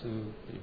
സോതി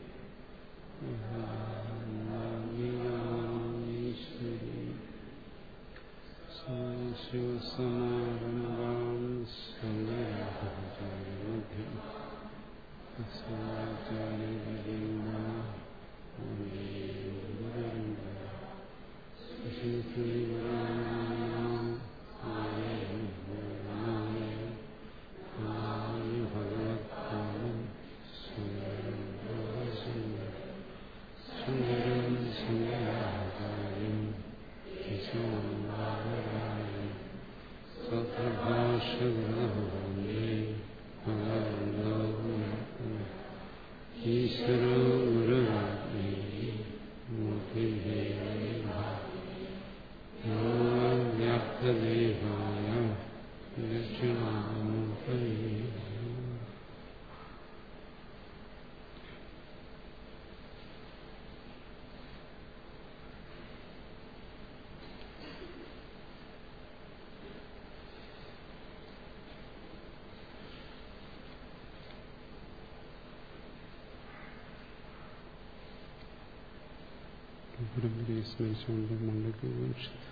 പരമ്പരയെ സ്മരിച്ചുകൊണ്ട് മണ്ടയ്ക്ക് ഉപനിഷത്ത്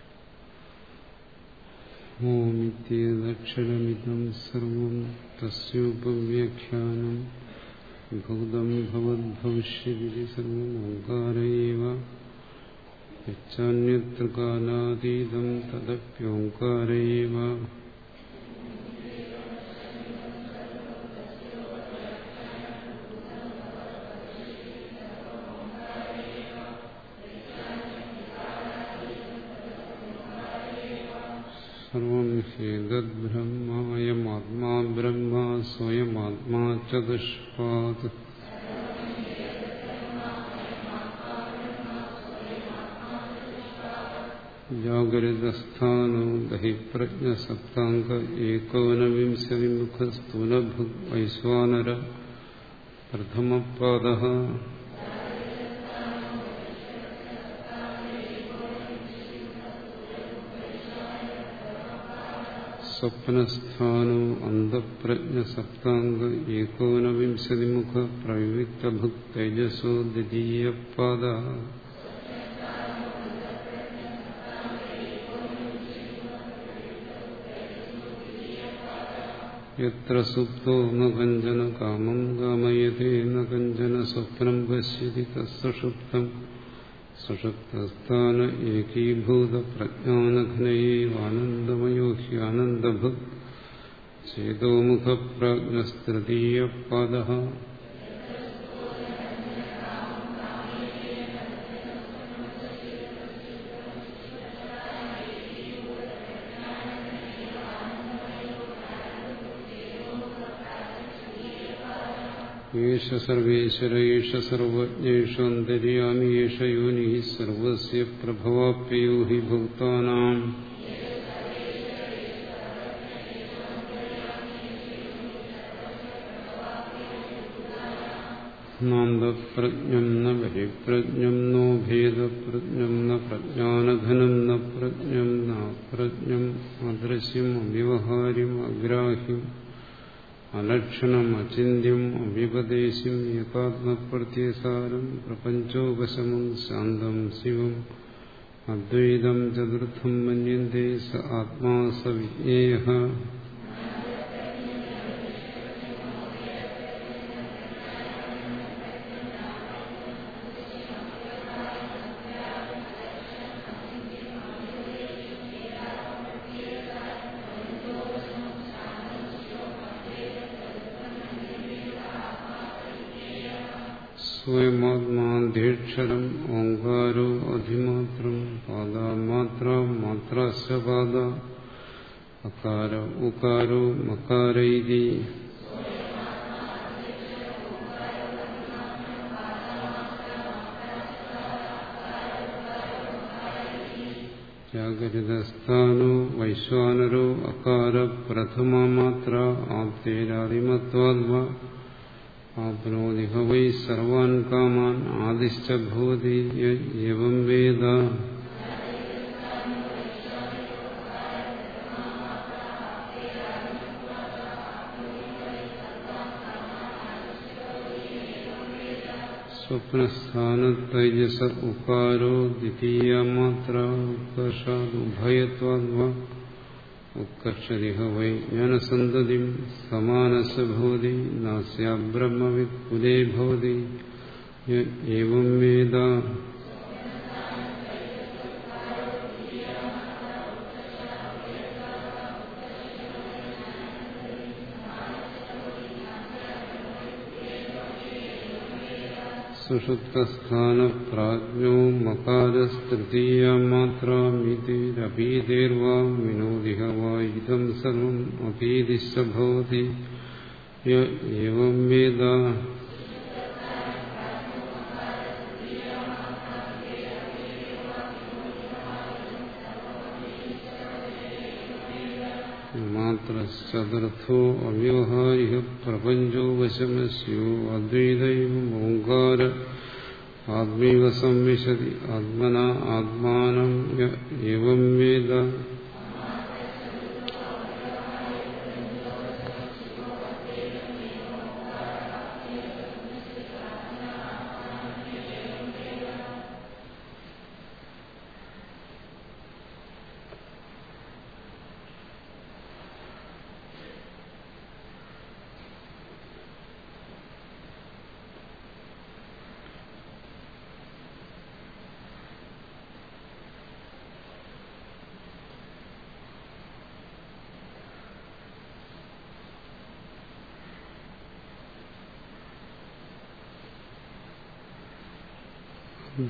ഓമിത്യേതക്ഷരമിതം സർവം തസ്യോപവ്യാഖ്യാനം ഭൂതം ഭവദ്ഭവിഷ്യതി സർവം ഓങ്കാരയേവ യച്ചാന്യത്ര കാലാതീതം തദപ്യോങ്കാരയേവ ദഹിപ്രജ്ഞ സപ്താംഗ ഏകോനവിംശതിമുഖ സ്ഥൂലഭുഗ് വൈശ്വാനര പ്രഥമപാദ സ്വപ്നസ്ഥാനോ അന്തപ്രജ്ഞ സപ്താംഗ ഏകോനവിംശതിമുഖ പ്രയുക്തഭുക് തേജസോ ദ്വിതീയപാദ യത്ര സുപ്തോ ന കഞ്ചന കാമം കാമയതേ ന കഞ്ചന സ്വപ്നം പശ്യതി തസ്സുഷുപ്തം സുഷുപ്തസ്ഥാന ഏകീഭൂത പ്രജ്ഞാനഘനയേവാനന്ദമയോ ഹ്യാനന്ദഭുക് ചേതോമുഖപ്രാജ്ഞസ്തൃതീയപാദ യേശ സർവേശ്വര യേശ സർവജ്ഞേഷന്തര്യാമി യേശ യോനി സർവസ്യ പ്രഭവാപ്യയോ ഹി ഭൂതാനാം നാന്തപ്രജ്ഞം ന ബഹിപ്രജ്ഞം നോ ഭേദപ്രജ്ഞം ന പ്രജ്ഞാനഘനം ന പ്രജ്ഞം ന പ്രജ്ഞം അദൃശ്യം അവ്യവഹാര്യം അഗ്രാഹ്യം അലക്ഷണം അചിന്യം അഭ്യുപദേശം ഏകാത്മപ്രത്യസാരം പ്രപഞ്ചോപശമം ശാന്തം ശിവം അദ്വൈതം ചതുർത്ഥം മന്യന്തേ സ ആത്മാ സ സ്വയമാത്മാധീക്ഷരം ഓങ്കാരോ അധിമാത്രം പാദമാത്ര മാത്രാശ്ചപാദ അകാര ഉകാരോ മകാരൈതി ജാഗരിതസ്ഥാനോ വൈശ്വാനരോ അകാര പ്രഥമമാത്ര ആപ്തേരാദിമത്വാത്മ ആപ്നോതി വൈ സർവാൻ കാമാൻ ആദിശ്ച ഭവതി യം വേദ സ്വപ്നസ്ഥാനത്തൈജസ ഉകാരോ ദ്വിതീയ മാത്ര ഉത്കർഷാദുഭയത്വാ ഉത്കർഷരിഹ വൈ ജ്ഞാനസന്തതി സമാനസഭൂതി നാസ്യ ബ്രഹ്മവിത് കുലേ ഭവതി ഏവം വേദ സുഷുപ്തസ്ഥാനപ്രാജ്ഞോ മകാരസ്തൃതീയ മാത്രാമിതിരപീതേർവാ വിനോദിഹ വാ ഇതം സർവം അപീതിശ്ച ഭവതി ഏവം വേദ മാത്രോ അവ്യവഹാരിക പ്രപഞ്ചോ വശമസ്യോ അദ്വൈതൈവ ഓങ്കാര ആത്മൈവ സംവിശതി ആത്മന ആത്മാനം എവം വേദ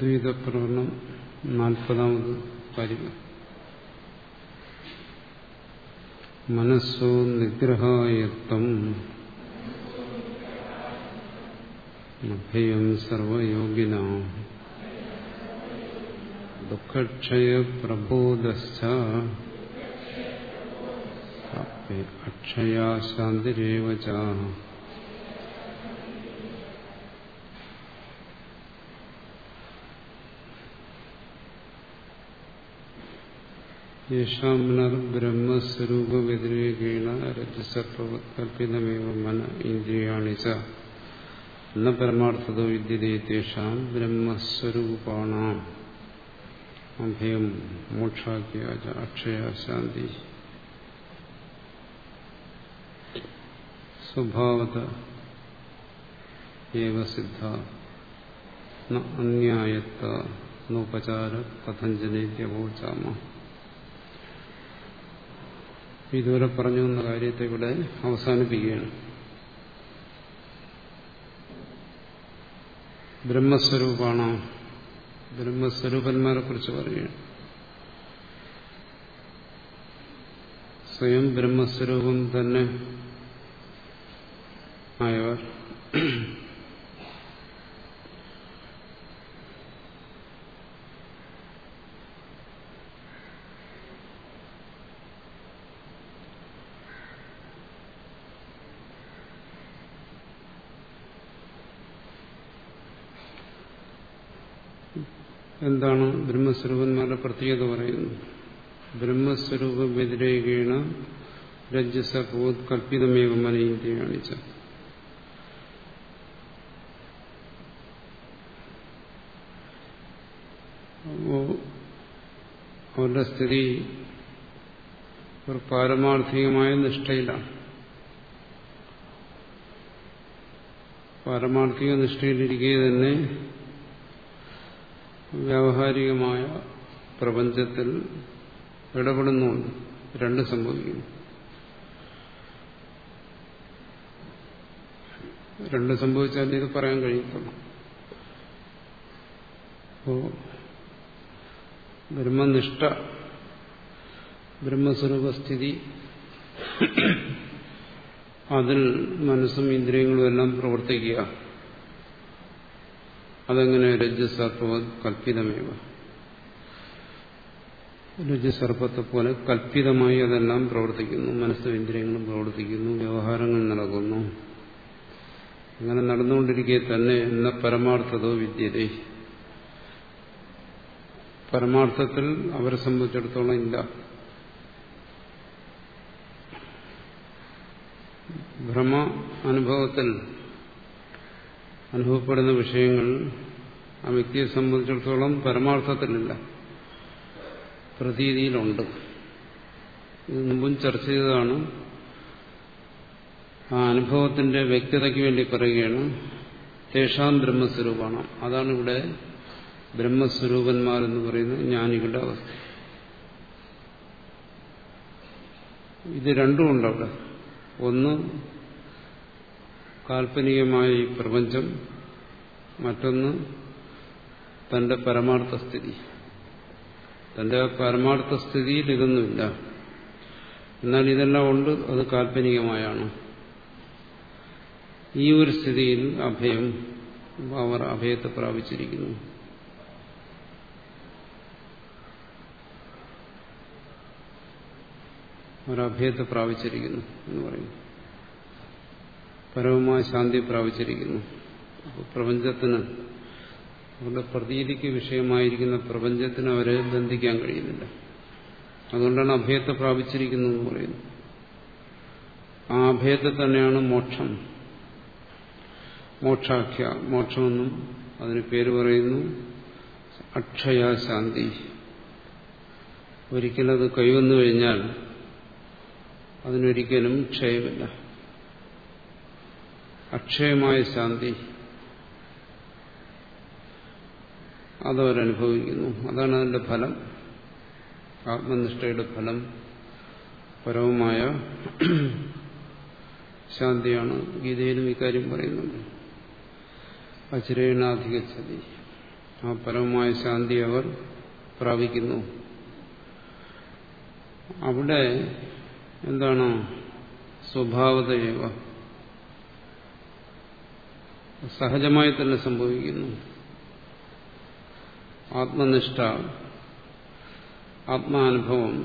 ദ്വൈതപ്രകടനം നാൽപ്പതാമത് കാര്യം മനസ്സോ നിഗ്രഹായത്വം. അഭയം സർവയോഗിന. ദുഃഖക്ഷയ പ്രബോധശ്ച. അക്ഷയാ ശാന്തിരേവ ച ബ്രഹ്മസ്വരൂപവ്യതിരേകേണ രജസർപ്പവത്കൽപ്പിതമേവ മന ഇന്ദ്രിയാണി ച. ന പരമാർത്ഥതോ വിദ്യതേ തേഷാം ബ്രഹ്മസ്വരൂപാണാം. അഭയം മോക്ഷാഖ്യ അക്ഷയ ശാന്തി. സ്വഭാവത സിദ്ധ അന്യായത്ത നോപചാര കഥഞ്ജനേത്യവോചാമ ഇതുവരെ പറഞ്ഞു എന്ന കാര്യത്തെ ഇവിടെ അവസാനിപ്പിക്കുകയാണ്. ബ്രഹ്മസ്വരൂപാണ്. ബ്രഹ്മസ്വരൂപന്മാരെ കുറിച്ച് പറയുകയാണ്. സ്വയം ബ്രഹ്മസ്വരൂപം തന്നെ ആയവർ എന്താണ് ബ്രഹ്മസ്വരൂപന്മാരുടെ പ്രത്യേകത പറയുന്നത് ബ്രഹ്മസ്വരൂപ വ്യതിരേകേണ മനയിന്റെ കാണിച്ച അപ്പോ അവരുടെ സ്ഥിതി ഒരു പാരമാർത്ഥികമായ നിഷ്ഠയിലാണ്. പാരമാർത്ഥിക നിഷ്ഠയിലിരിക്കെ തന്നെ വ്യാവഹാരികമായ പ്രപഞ്ചത്തിൽ ഇടപെടുന്നുണ്ട്. രണ്ട് സംഭവിക്കുന്നു. രണ്ട് സംഭവിച്ചാൽ ഇത് പറയാൻ കഴിയത്തുള്ളൂ. അപ്പോ ബ്രഹ്മനിഷ്ഠ ബ്രഹ്മസ്വരൂപസ്ഥിതി അതിൽ മനസ്സും ഇന്ദ്രിയങ്ങളും എല്ലാം പ്രവർത്തിക്കുക. അതെങ്ങനെ രജസർപ്പ കൽപ്പിതമേവ. രജസർപ്പത്തെ പോലെ കൽപ്പിതമായി അതെല്ലാം പ്രവർത്തിക്കുന്നു. മനസ്സും ഇന്ദ്രിയങ്ങളും പ്രവർത്തിക്കുന്നു. വ്യവഹാരങ്ങൾ നടക്കുന്നു അങ്ങനെ നടന്നുകൊണ്ടിരിക്കെ തന്നെ എന്ന പരമാർത്ഥതോ വിദ്യതേ. പരമാർത്ഥത്തിൽ അവരെ സംബന്ധിച്ചിടത്തോളം ഇല്ല. ഭ്രമ അനുഭവത്തിൽ അനുഭവപ്പെടുന്ന വിഷയങ്ങൾ ആ വ്യക്തിയെ സംബന്ധിച്ചിടത്തോളം പരമാർത്ഥത്തിലില്ല. പ്രതീതിയിലുണ്ട്. ഇത് മുമ്പും ചർച്ച ചെയ്തതാണ്. ആ അനുഭവത്തിന്റെ വ്യക്തതയ്ക്ക് വേണ്ടി പറയുകയാണ്. തേഷാം ബ്രഹ്മസ്വരൂപമാണ് അതാണ് ഇവിടെ ബ്രഹ്മസ്വരൂപന്മാരെന്ന് പറയുന്ന ജ്ഞാനികളുടെ അവസ്ഥ. ഇത് രണ്ടുമുണ്ട് അവിടെ. ഒന്ന് കാൽപ്പനികമായ ഈ പ്രപഞ്ചം മറ്റൊന്ന് തന്റെ പരമാർത്ഥ സ്ഥിതി. തന്റെ പരമാർത്ഥ സ്ഥിതിയിൽ ഇതൊന്നുമില്ല. എന്നാൽ ഇതെല്ലാം ഉണ്ട് അത് കാൽപ്പനികമായാണ്. ഈ ഒരു സ്ഥിതിയിൽ അഭയം അവർ അഭയത്തെ പ്രാപിച്ചിരിക്കുന്നു. ഒരഭയത്തെ പ്രാപിച്ചിരിക്കുന്നു എന്ന് പറയുന്നു. പരമമായ ശാന്തി പ്രാപിച്ചിരിക്കുന്നു. പ്രപഞ്ചത്തിന് അവരുടെ പ്രതീതിക്ക് വിഷയമായിരിക്കുന്ന പ്രപഞ്ചത്തിന് അവരെ ബന്ധിക്കാൻ കഴിയുന്നില്ല. അതുകൊണ്ടാണ് അഭയത്തെ പ്രാപിച്ചിരിക്കുന്നു എന്ന് പറയുന്നത്. ആ അഭയത്തെ തന്നെയാണ് മോക്ഷം. മോക്ഷാഖ്യ മോക്ഷമെന്നും അതിന് പേര് പറയുന്നു. അക്ഷയ ശാന്തി. ഒരിക്കലത് കൈവന്നു കഴിഞ്ഞാൽ അതിനൊരിക്കലും ക്ഷയമില്ല. അക്ഷയമായ ശാന്തി. അതവരനുഭവിക്കുന്നു അതാണ് അതിന്റെ ഫലം. ആത്മനിഷ്ഠയുടെ ഫലം. പരവുമായ ശാന്തിയാണ് ഗീതയിലും ഇക്കാര്യം പറയുന്നുണ്ട് അചിരേണാധികച്ചതി ആ പരമമായ ശാന്തി അവർ പ്രാപിക്കുന്നു. അവിടെ എന്താണ് സ്വഭാവതയേവ സഹജമായി തന്നെ സംഭവിക്കുന്നു. ആത്മനിഷ്ഠ ആത്മാനുഭവം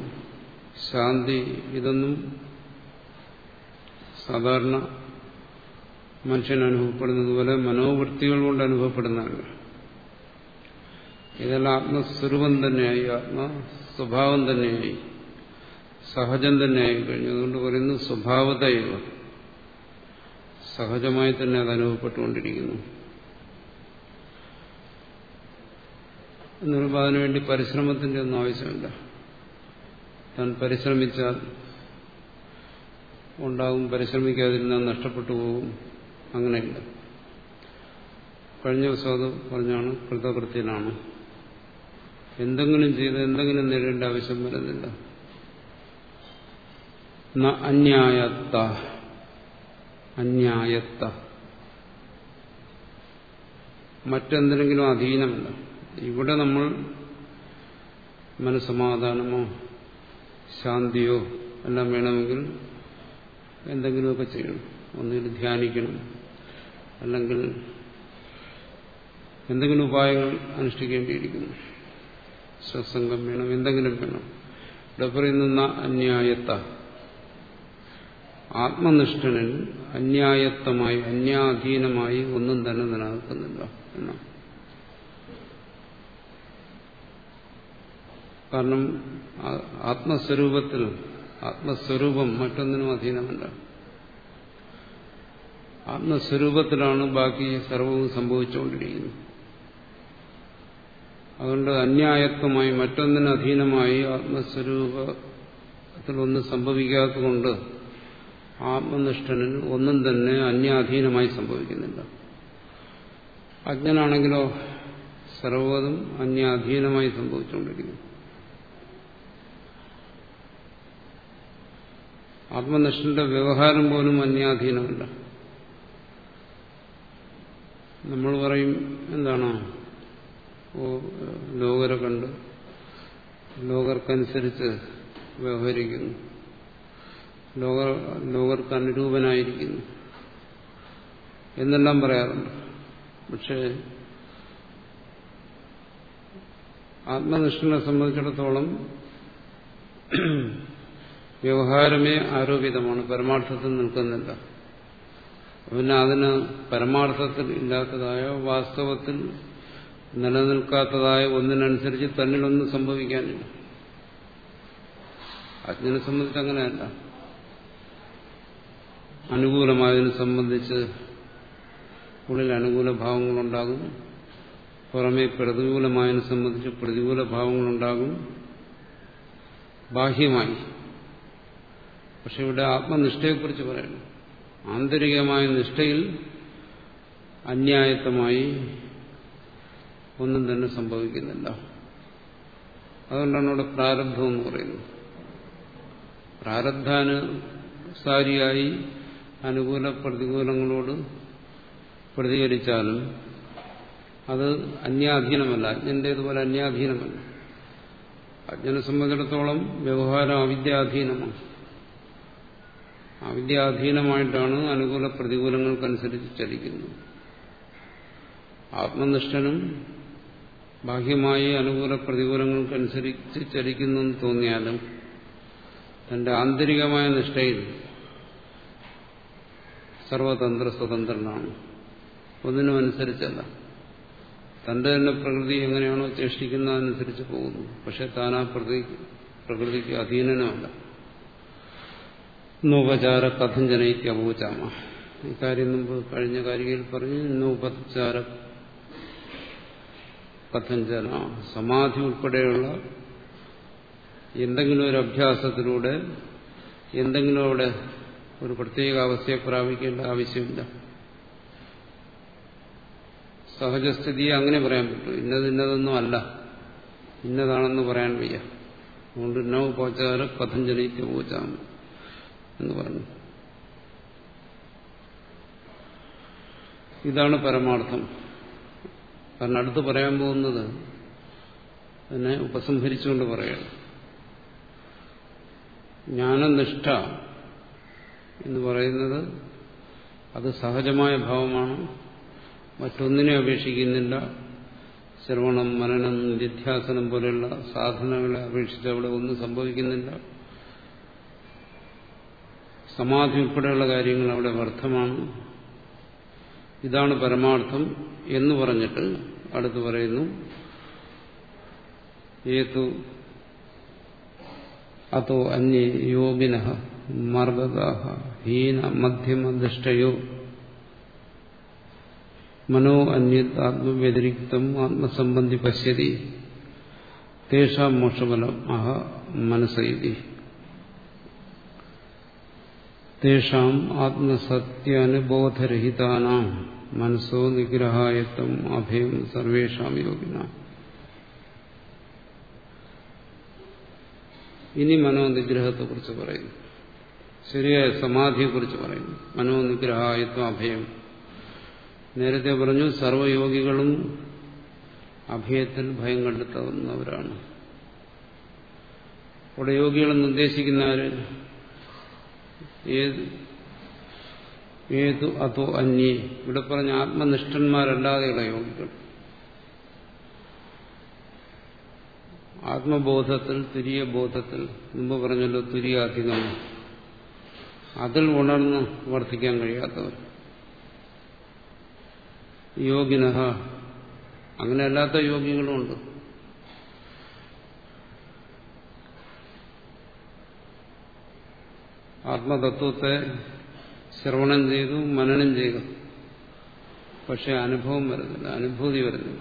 ശാന്തി ഇതൊന്നും സാധാരണ മനുഷ്യൻ അനുഭവപ്പെടുന്നത് പോലെ മനോവൃത്തികൾ കൊണ്ട് അനുഭവപ്പെടുന്നതല്ല. ഇതെല്ലാം ആത്മസ്വരൂപം തന്നെയായി ആത്മ സ്വഭാവം തന്നെയായി സഹജം തന്നെയായി കഴിഞ്ഞു. അതുകൊണ്ട് പറയുന്നു സ്വഭാവതയോ സഹജമായി തന്നെ അത് അനുഭവപ്പെട്ടുകൊണ്ടിരിക്കുന്നു. എന്ന് പറയുമ്പോൾ അതിനുവേണ്ടി പരിശ്രമത്തിന്റെ ഒന്നും ആവശ്യമില്ല. താൻ പരിശ്രമിച്ചാൽ ഉണ്ടാകും പരിശ്രമിക്കാതിരുന്നാൽ നഷ്ടപ്പെട്ടു പോകും. അങ്ങനെയില്ല. കഴിഞ്ഞ ദിവസം അത് പറഞ്ഞാണ് കൃതകൃത്യനാണ്. എന്തെങ്കിലും ചെയ്ത് എന്തെങ്കിലും നേടേണ്ട ആവശ്യം വരുന്നില്ല. അന്യായത്ത. അന്യായത്ത. മറ്റെന്തെങ്കിലും അധീനമല്ല ഇവിടെ നമ്മൾ മനസ്സമാധാനമോ ശാന്തിയോ എല്ലാം വേണമെങ്കിൽ എന്തെങ്കിലുമൊക്കെ ചെയ്യണം. ഒന്നിൽ ധ്യാനിക്കണം. അല്ലെങ്കിൽ എന്തെങ്കിലും ഉപായങ്ങൾ അനുഷ്ഠിക്കേണ്ടിയിരിക്കുന്നു. സത്സംഗം വേണം എന്തെങ്കിലും വേണം. ഇവിടെ പറയുന്ന അന്യായത്ത. ആത്മനിഷ്ഠനിൽ അന്യായത്തമായി അന്യാധീനമായി ഒന്നും തന്നെ നിലനിൽക്കുന്നില്ല എന്നാണ്. കാരണം ആത്മസ്വരൂപത്തിൽ ആത്മസ്വരൂപം മറ്റൊന്നിനും അധീനമല്ല. ആത്മസ്വരൂപത്തിലാണ് ബാക്കി സർവവും സംഭവിച്ചുകൊണ്ടിരിക്കുന്നത്. അതുകൊണ്ട് അന്യായത്വമായി മറ്റൊന്നിനധീനമായി ആത്മസ്വരൂപത്തിൽ ഒന്നും സംഭവിക്കാത്തതുകൊണ്ട് ആത്മനിഷ്ഠനിൽ ഒന്നും തന്നെ അന്യാധീനമായി സംഭവിക്കുന്നില്ല. അജ്ഞനാണെങ്കിലോ സർവതും അന്യാധീനമായി സംഭവിച്ചുകൊണ്ടിരിക്കുന്നു. ആത്മനിഷ്ഠന്റെ വ്യവഹാരം പോലും അന്യാധീനമല്ല. നമ്മൾ പറയും എന്താണോ? ഓ ലോകരെ കണ്ട് ലോകർക്കനുസരിച്ച് വ്യവഹരിക്കുന്നു. ലോക ലോകർക്ക് അനുരൂപനായിരിക്കുന്നു. എന്നെല്ലാം പറയാറുണ്ട്. പക്ഷേ ആത്മനിഷ്ഠനെ സംബന്ധിച്ചിടത്തോളം വ്യവഹാരമേ ആരോപിതമാണ് പരമാർത്ഥത്തിൽ നിൽക്കുന്നില്ല. പിന്നെ അതിന് പരമാർത്ഥത്തിൽ ഇല്ലാത്തതായ വാസ്തവത്തിൽ നിലനിൽക്കാത്തതായ ഒന്നിനനുസരിച്ച് തന്നിലൊന്നും സംഭവിക്കാനില്ല. അജ്ഞനെ സംബന്ധിച്ച് അങ്ങനെയല്ല. അനുകൂലമായതിനെ സംബന്ധിച്ച് ഉള്ളിൽ അനുകൂല ഭാവങ്ങളുണ്ടാകും പുറമേ പ്രതികൂലമായതിനെ സംബന്ധിച്ച് പ്രതികൂല ഭാവങ്ങളുണ്ടാകും ബാഹ്യമായി. പക്ഷെ ഇവിടെ ആത്മനിഷ്ഠയെക്കുറിച്ച് പറയുന്നു. ആന്തരികമായ നിഷ്ഠയിൽ അന്യായത്വമായി ഒന്നും തന്നെ സംഭവിക്കുന്നില്ല. അതുകൊണ്ടാണ് ഇവിടെ പ്രാരബ്ധം എന്ന് പറയുന്നത്. പ്രാരബ്ധാനുസാരിയായി അനുകൂല പ്രതികൂലങ്ങളോട് പ്രതികരിച്ചാലും അത് അന്യാധീനമല്ല. അജ്ഞന്റേതുപോലെ അന്യാധീനമല്ല. അജ്ഞനെ സംബന്ധിച്ചിടത്തോളം വ്യവഹാരം അവിദ്യാധീനമാണ്. അവിദ്യാധീനമായിട്ടാണ് അനുകൂല പ്രതികൂലങ്ങൾക്കനുസരിച്ച് ചലിക്കുന്നത്. ആത്മനിഷ്ഠനും ബാഹ്യമായി അനുകൂല പ്രതികൂലങ്ങൾക്കനുസരിച്ച് ചലിക്കുന്നെന്ന് തോന്നിയാലും തന്റെ ആന്തരികമായ നിഷ്ഠയിൽ സർവതന്ത്ര സ്വതന്ത്രനാണ് ഒന്നിനും അനുസരിച്ചല്ല തന്റെ തന്നെ പ്രകൃതി എങ്ങനെയാണോ ചേഷ്ടിക്കുന്നതനുസരിച്ച് പോകുന്നു. പക്ഷെ താൻ ആ പ്രകൃതിക്ക് അധീനനുമല്ല ഇന്നുപചാര കഥഞ്ജനയ്ക്ക് അപൂചാമ ഇക്കാര്യം മുമ്പ് കഴിഞ്ഞ കാരികയിൽ പറഞ്ഞു ഇന്നുപചാര കഥഞ്ജന സമാധി ഉൾപ്പെടെയുള്ള എന്തെങ്കിലും ഒരു അഭ്യാസത്തിലൂടെ എന്തെങ്കിലും അവിടെ ഒരു പ്രത്യേക അവസ്ഥയെ പ്രാപിക്കേണ്ട ആവശ്യമില്ല. സഹജസ്ഥിതിയെ അങ്ങനെ പറയാൻ പറ്റും. ഇന്നത് ഇന്നതൊന്നും അല്ല. ഇന്നതാണെന്ന് പറയാൻ വയ്യ. അതുകൊണ്ട് നവോപചാര പതഞ്ജലിക്ക് പോച്ചാമ എന്ന് പറഞ്ഞു. ഇതാണ് പരമാർത്ഥം. കാരണം അടുത്ത് പറയാൻ പോകുന്നത് എന്നെ ഉപസംഹരിച്ചുകൊണ്ട് പറയണം. ജ്ഞാനനിഷ്ഠ എന്ന് പറയുന്നത് അത് സഹജമായ ഭാവമാണ്. മറ്റൊന്നിനെ അപേക്ഷിക്കുന്നില്ല. ശ്രവണം മനനം നിധ്യാസനം പോലെയുള്ള സാധനങ്ങളെ അപേക്ഷിച്ച് അവിടെ ഒന്നും സംഭവിക്കുന്നില്ല. സമാധി ഉൾപ്പെടെയുള്ള കാര്യങ്ങൾ അവിടെ വ്യർത്ഥമാണ്. ഇതാണ് പരമാർത്ഥം എന്ന് പറഞ്ഞിട്ട് അടുത്ത് പറയുന്നു. ഏതു അതോ അന്യ യോഗിന മർഗദാഹ ഹീന മധ്യമദൃഷ്ടയോ മനോ അന്യത് ആത്മവ്യതിരിക്തം ആത്മസംബന്ധി പശ്യതി തേഷാം മോക്ഷഫലം അഹ മനസ്സൈതി തേഷാം ആത്മസത്യാനുബോധരഹിതാനാം മനസ്സോ നിഗ്രഹായത്വം അഭയം സർവേഷാം യോഗിന. ഇനി മനോനിഗ്രഹത്തെക്കുറിച്ച് പറയുന്നു. ശരിയായ സമാധിയെക്കുറിച്ച് പറയുന്നു. മനോനിഗ്രഹായത്വം അഭയം. നേരത്തെ പറഞ്ഞു സർവയോഗികളും അഭയത്തിൽ ഭയം കണ്ടെത്തുന്നവരാണ് അവിടെ യോഗികളെന്ന് ഉദ്ദേശിക്കുന്നവര് ഏത് ഏതു അതോ അന്യേ. ഇവിടെ പറഞ്ഞ ആത്മനിഷ്ഠന്മാരല്ലാതെയുള്ള യോഗികൾ. ആത്മബോധത്തിൽ തുരിയ ബോധത്തിൽ മുമ്പ് പറഞ്ഞല്ലോ തുരിയാധികം. അതിൽ ഉണർന്ന് വർദ്ധിക്കാൻ കഴിയാത്തവർ യോഗിന അങ്ങനെ അല്ലാത്ത യോഗികളുമുണ്ട് ആത്മതത്വത്തെ ശ്രവണം ചെയ്തു മനനം ചെയ്തു. പക്ഷെ അനുഭവം വരുന്നില്ല അനുഭൂതി വരുന്നില്ല.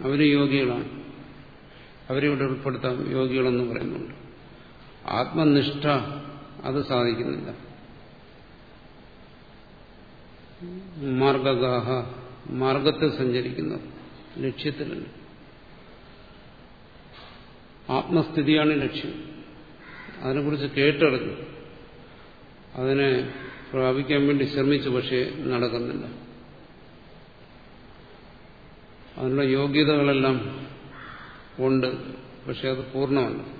അവർ യോഗികളാണ്. അവരിവിടെ ഉൾപ്പെടുത്താം യോഗികളെന്ന് പറയുന്നുണ്ട്. ആത്മനിഷ്ഠ അത് സാധിക്കുന്നില്ല. മാർഗഗാഹ മാർഗത്തിൽ സഞ്ചരിക്കുന്ന ലക്ഷ്യത്തിലുണ്ട്. ആത്മസ്ഥിതിയാണ് ലക്ഷ്യം. അതിനെക്കുറിച്ച് കേട്ടറിഞ്ഞു. അതിനെ പ്രാപിക്കാൻ വേണ്ടി ശ്രമിച്ചു പക്ഷേ നടക്കുന്നില്ല. അതിനുള്ള യോഗ്യതകളെല്ലാം ഉണ്ട് പക്ഷെ അത് പൂർണമല്ല.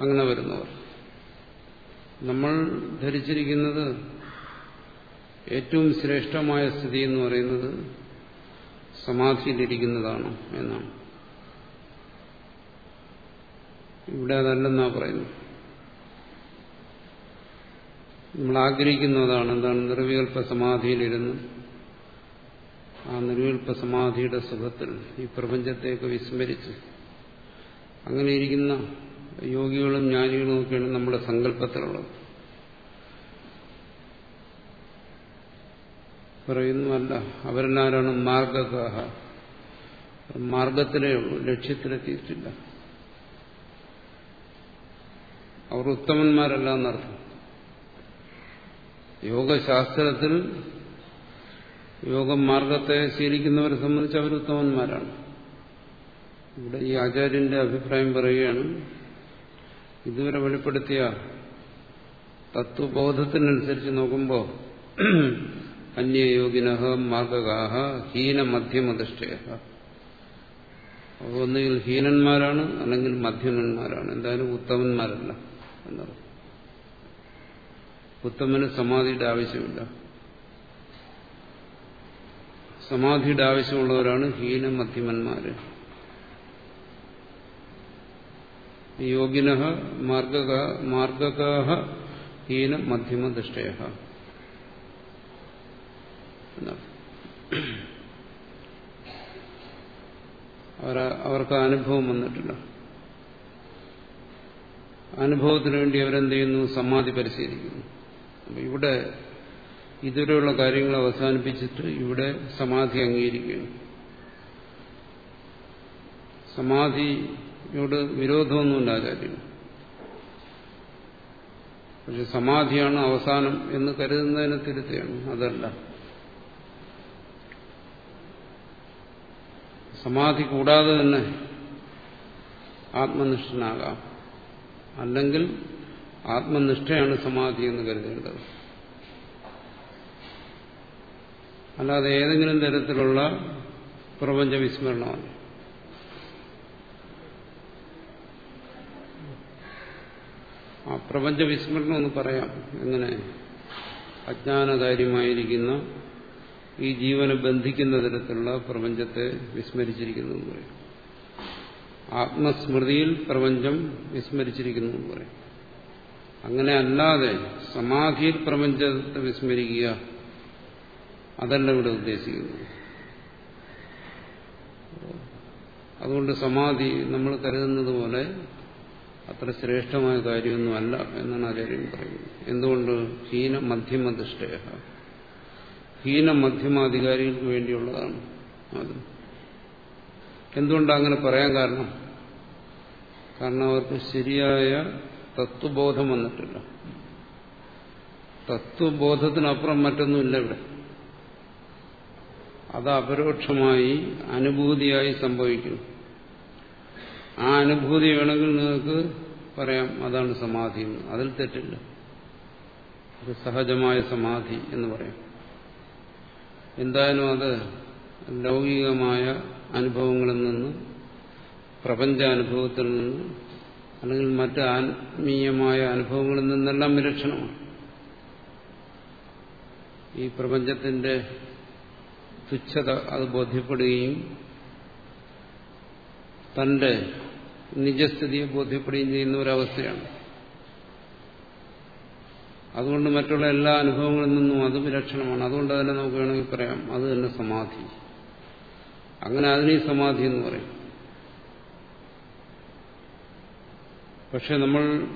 അങ്ങനെ വരുന്നവർ. നമ്മൾ ധരിച്ചിരിക്കുന്നത് ഏറ്റവും ശ്രേഷ്ഠമായ സ്ഥിതി എന്ന് പറയുന്നത് സമാധിയിലിരിക്കുന്നതാണ് എന്നാണ്. ഇവിടെ അതല്ലെന്നാ പറയുന്നു നമ്മൾ ആഗ്രഹിക്കുന്നതാണ് എന്താണ്? നിർവികൽപ്പ സമാധിയിലിരുന്ന് ആ നിർവികൽപ്പ സമാധിയുടെ സുഖത്തിൽ ഈ പ്രപഞ്ചത്തെയൊക്കെ വിസ്മരിച്ച് അങ്ങനെ ഇരിക്കുന്ന യോഗികളും ജ്ഞാനികളും ഒക്കെയാണ് നമ്മുടെ സങ്കല്പത്തിലുള്ളത്. പറയുന്നു അല്ല അവരെല്ലാവരാണ് മാർഗകാഹ മാർഗത്തിലേ ഉള്ളൂ ലക്ഷ്യത്തിലെത്തിയിട്ടില്ല അവർ ഉത്തമന്മാരല്ല എന്നർത്ഥം യോഗശാസ്ത്രത്തിൽ യോഗമാർഗത്തെ ശീലിക്കുന്നവരെ സംബന്ധിച്ച് അവർ ഉത്തമന്മാരാണ് ഇവിടെ ഈ ആചാര്യന്റെ അഭിപ്രായം പറയുകയാണ് ഇതുവരെ വെളിപ്പെടുത്തിയ തത്വബോധത്തിനനുസരിച്ച് നോക്കുമ്പോൾ അന്യയോഗിന മാർഗകാഹ ഹീന മധ്യമധിഷ്ഠയ ഒന്നുകിൽ ഹീനന്മാരാണ് അല്ലെങ്കിൽ മധ്യമന്മാരാണ് എന്തായാലും ഉത്തമന്മാരല്ല എന്നർത്ഥം ഉത്തമന് സമാധിയുടെ ആവശ്യമില്ല. സമാധിയുടെ ആവശ്യമുള്ളവരാണ് ഹീന മധ്യമന്മാര് യോഗിന മാർഗക മാർഗകാഹ ഹീന മധ്യമദൃഷ്ടയ അവർക്ക് അനുഭവം വന്നിട്ടില്ല അനുഭവത്തിന് വേണ്ടി അവരെന്ത് ചെയ്യുന്നു സമാധി പരിശീലിക്കുന്നു. അപ്പൊ ഇവിടെ ഇതുവരെയുള്ള കാര്യങ്ങൾ അവസാനിപ്പിച്ചിട്ട് ഇവിടെ സമാധി അംഗീകരിക്കുന്നു. സമാധിയോട് വിരോധമൊന്നുമില്ല ആചാര്യന് പക്ഷെ സമാധിയാണ് അവസാനം എന്ന് കരുതുന്നതിനെ തിരുത്തുകയാണ് അതല്ല. സമാധി കൂടാതെ തന്നെ ആത്മനിഷ്ഠനാകാം. അല്ലെങ്കിൽ ആത്മനിഷ്ഠയാണ് സമാധി എന്ന് കരുതേണ്ടത്. അല്ലാതെ ഏതെങ്കിലും തരത്തിലുള്ള പ്രപഞ്ച വിസ്മരണമാണ് ആ പ്രപഞ്ച വിസ്മരണം എന്ന് പറയാം. എങ്ങനെ? അജ്ഞാനകാര്യമായിരിക്കുന്ന ഈ ജീവനെ ബന്ധിക്കുന്ന തരത്തിലുള്ള പ്രപഞ്ചത്തെ വിസ്മരിച്ചിരിക്കുന്നു എന്ന് പറയും. ആത്മസ്മൃതിയിൽ പ്രപഞ്ചം വിസ്മരിച്ചിരിക്കുന്നു എന്ന് പറയും. അങ്ങനെ അല്ലാതെ സമാധിയിൽ പ്രപഞ്ചത്തെ വിസ്മരിക്കുക അതല്ല ഇവിടെ ഉദ്ദേശിക്കുന്നത്. അതുകൊണ്ട് സമാധി നമ്മൾ കരുതുന്നത് പോലെ അത്ര ശ്രേഷ്ഠമായ കാര്യമൊന്നുമല്ല എന്നാണ് ആചാര്യൻ പറയുന്നത്. എന്തുകൊണ്ട്? ഹീന മധ്യമധിഷ്ഠയ ഹീന മധ്യമാധികാരികൾക്ക് വേണ്ടിയുള്ളതാണ് അത്. എന്തുകൊണ്ടാണ് അങ്ങനെ പറയാൻ കാരണം? കാരണം അവർക്ക് ശരിയായ തത്വബോധം വന്നിട്ടില്ല. തത്വബോധത്തിനപ്പുറം മറ്റൊന്നുമില്ല ഇവിടെ. അത് അപരോക്ഷമായി അനുഭൂതിയായി സംഭവിക്കുന്നു. ആ അനുഭൂതി വേണമെങ്കിൽ നിങ്ങൾക്ക് പറയാം അതാണ് സമാധി എന്ന്. അതിൽ തെറ്റില്ല. അത് സഹജമായ സമാധി എന്ന് പറയാം. എന്തായാലും അത് ലൗകികമായ അനുഭവങ്ങളിൽ നിന്ന് പ്രപഞ്ചാനുഭവത്തിൽ നിന്ന് അല്ലെങ്കിൽ മറ്റ് ആത്മീയമായ അനുഭവങ്ങളിൽ നിന്നെല്ലാം വിലക്ഷണമാണ്. ഈ പ്രപഞ്ചത്തിന്റെ തുച്ഛത അത് ബോധ്യപ്പെടുകയും തന്റെ നിജസ്ഥിതിയെ ബോധ്യപ്പെടുകയും ചെയ്യുന്ന ഒരവസ്ഥയാണ്. അതുകൊണ്ട് മറ്റുള്ള എല്ലാ അനുഭവങ്ങളിൽ നിന്നും അത് വിലക്ഷണമാണ്. അതുകൊണ്ട് തന്നെ നമുക്ക് വേണമെങ്കിൽ പറയാം അത് തന്നെ സമാധി. അങ്ങനെ അതിനെ സമാധി എന്ന് പറയും. പക്ഷെ നമ്മൾ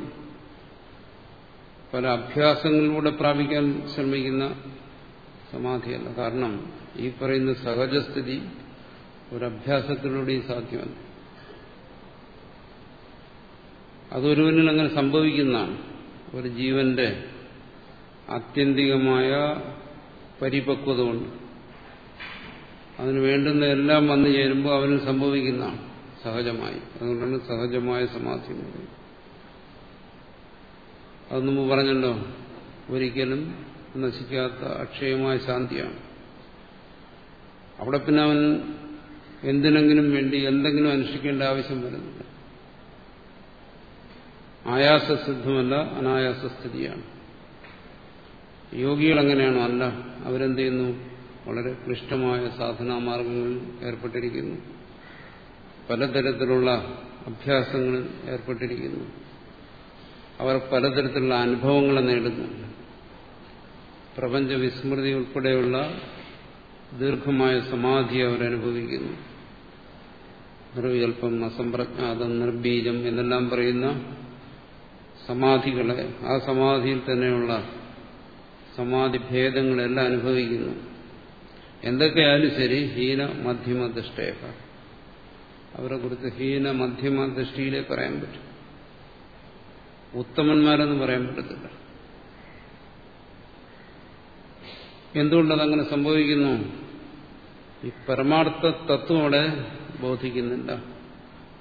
പല അഭ്യാസങ്ങളിലൂടെ പ്രാപിക്കാൻ ശ്രമിക്കുന്ന സമാധിയല്ല. കാരണം ഈ പറയുന്ന സഹജസ്ഥിതി ഒരഭ്യാസത്തിലൂടെയും സാധ്യമല്ല. അതൊരുവനിൽ അങ്ങനെ സംഭവിക്കുന്നതാണ്. ഒരു ജീവന്റെ ആത്യന്തികമായ പരിപക്വത കൊണ്ട് അതിന് വേണ്ടുന്ന എല്ലാം വന്നു ചേരുമ്പോൾ അവന് സംഭവിക്കുന്നതാണ് സഹജമായി. അതുകൊണ്ടാണ് സഹജമായ സമാധി അത് മുമ്പ് പറഞ്ഞല്ലോ ഒരിക്കലും നശിക്കാത്ത അക്ഷയമായ ശാന്തിയാണ്. അവിടെ പിന്നെ അവൻ എന്തിനെങ്കിലും വേണ്ടി എന്തെങ്കിലും അനുഷ്ഠിക്കേണ്ട ആവശ്യം വരുന്നില്ല ആയാസസിദ്ധമല്ല അനായാസസ്ഥിതിയാണ്. യോഗികൾ അങ്ങനെയാണോ അല്ല അവരെന്ത് ചെയ്യുന്നു വളരെ ക്ലിഷ്ടമായ സാധനാ മാർഗങ്ങളിൽ ഏർപ്പെട്ടിരിക്കുന്നു. പലതരത്തിലുള്ള അഭ്യാസങ്ങളിൽ ഏർപ്പെട്ടിരിക്കുന്നു. അവർ പലതരത്തിലുള്ള അനുഭവങ്ങൾ നേടുന്നു. പ്രപഞ്ച വിസ്മൃതി ഉൾപ്പെടെയുള്ള ദീർഘമായ സമാധി അവരനുഭവിക്കുന്നു. നിർവികൽപ്പം അസംപ്രജ്ഞാതം നിർബീജം എന്നെല്ലാം പറയുന്ന സമാധികളെ ആ സമാധിയിൽ തന്നെയുള്ള സമാധി ഭേദങ്ങളെല്ലാം അനുഭവിക്കുന്നു. എന്തൊക്കെയായാലും ശരി ഹീന മധ്യമ ദൃഷ്ടയൊക്കെ അവരെ കുറിച്ച് ഹീന മധ്യമ ദൃഷ്ടിയിലേ പറയാൻ പറ്റും. ഉത്തമന്മാരെന്ന് പറയാൻ പറ്റത്തില്ല. എന്തുകൊണ്ടതങ്ങനെ സംഭവിക്കുന്നു? ഈ പരമാർത്ഥ തത്വം അവിടെ ബോധിക്കുന്നില്ല.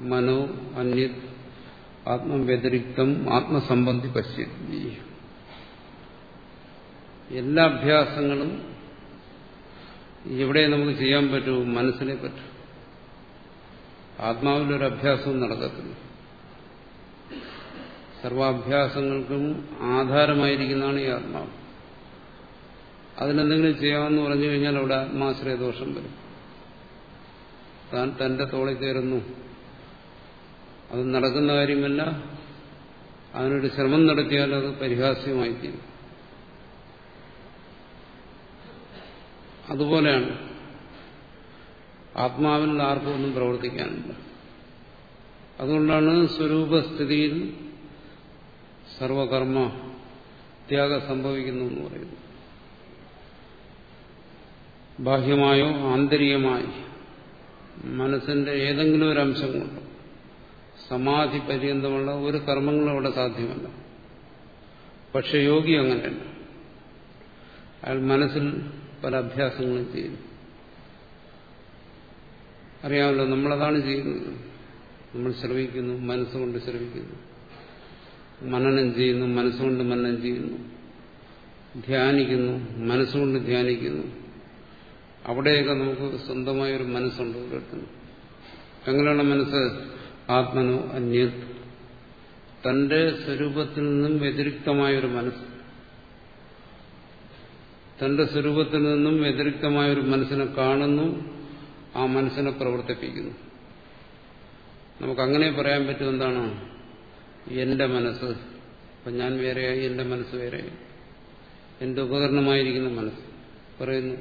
മനോ അന്യ ആത്മവ്യതിരിക്തം ആത്മസംബന്ധി പശ്യത്തി എല്ലാ അഭ്യാസങ്ങളും എവിടെ നമുക്ക് ചെയ്യാൻ പറ്റൂ? മനസ്സിനെ പറ്റൂ. ആത്മാവിലൊരു അഭ്യാസവും നടക്കത്തില്ല. സർവാഭ്യാസങ്ങൾക്കും ആധാരമായിരിക്കുന്നതാണ് ഈ ആത്മാവ്. അതിനെന്തെങ്കിലും ചെയ്യാമെന്ന് പറഞ്ഞു കഴിഞ്ഞാൽ അവിടെ ആത്മാശ്രയദോഷം വരും. താൻ തന്റെ തോളിൽ കയറുന്നു അത് നടക്കുന്ന കാര്യമല്ല. അതിനൊരു ശ്രമം നടത്തിയാൽ അത് പരിഹാസ്യമായി തീരും. അതുപോലെയാണ് ആത്മാവിൽ ആർക്കും ഒന്നും പ്രവർത്തിക്കാനില്ല. അതുകൊണ്ടാണ് സ്വരൂപസ്ഥിതിയിൽ സർവകർമ്മ ത്യാഗം സംഭവിക്കുന്നു എന്ന് പറയുന്നത്. ബാഹ്യമായോ ആന്തരികമായി മനസ്സിന്റെ ഏതെങ്കിലും ഒരു അംശം കൊണ്ട് സമാധി പര്യന്തമുള്ള ഒരു കർമ്മങ്ങളും അവിടെ സാധ്യമല്ല. പക്ഷെ യോഗി അങ്ങനെയല്ല. അയാൾ മനസ്സിൽ പല അഭ്യാസങ്ങളും ചെയ്യുന്നു. അറിയാമല്ലോ നമ്മളതാണ് ചെയ്യുന്നത്. നമ്മൾ ശ്രമിക്കുന്നു മനസ്സുകൊണ്ട് ശ്രമിക്കുന്നു. മനനം ചെയ്യുന്നു മനസ്സുകൊണ്ട് മനനം ചെയ്യുന്നു. ധ്യാനിക്കുന്നു മനസ്സുകൊണ്ട് ധ്യാനിക്കുന്നു. അവിടെയൊക്കെ നമുക്ക് സ്വന്തമായ ഒരു മനസ്സുണ്ട് ഓരോരുത്തരും എങ്ങനെയുള്ള മനസ്സ്? ആത്മനോ അന്യ തന്റെ സ്വരൂപത്തിൽ നിന്നും വ്യതിരിക്തമായൊരു മനസ്സ്. തന്റെ സ്വരൂപത്തിൽ നിന്നും വ്യതിരിക്തമായ ഒരു മനസ്സിനെ കാണുന്നു ആ മനസ്സിനെ പ്രവർത്തിപ്പിക്കുന്നു. നമുക്കങ്ങനെ പറയാൻ പറ്റും എന്താണ്? എന്റെ മനസ്സ്. അപ്പം ഞാൻ വേറെയായി എന്റെ മനസ്സ് വേറെയായി. എന്റെ ഉപകരണമായിരിക്കുന്ന മനസ്സ്. പറയുന്നു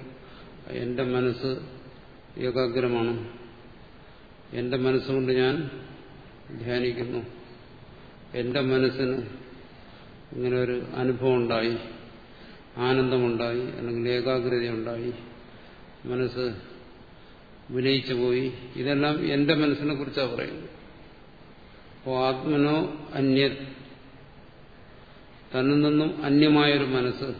എന്റെ മനസ്സ് ഏകാഗ്രമാണ്. എന്റെ മനസ്സുകൊണ്ട് ഞാൻ ധ്യാനിക്കുന്നു. എന്റെ മനസ്സിന് ഇങ്ങനെ ഒരു അനുഭവം ഉണ്ടായി ആനന്ദമുണ്ടായി അല്ലെങ്കിൽ ഏകാഗ്രത ഉണ്ടായി മനസ്സ് വിനയിച്ചു പോയി. ഇതെല്ലാം എന്റെ മനസ്സിനെ കുറിച്ചാണ് പറയുന്നത്. അപ്പോൾ ആത്മനോ അന്യ തന്നിൽ നിന്നും അന്യമായൊരു മനസ്സ്.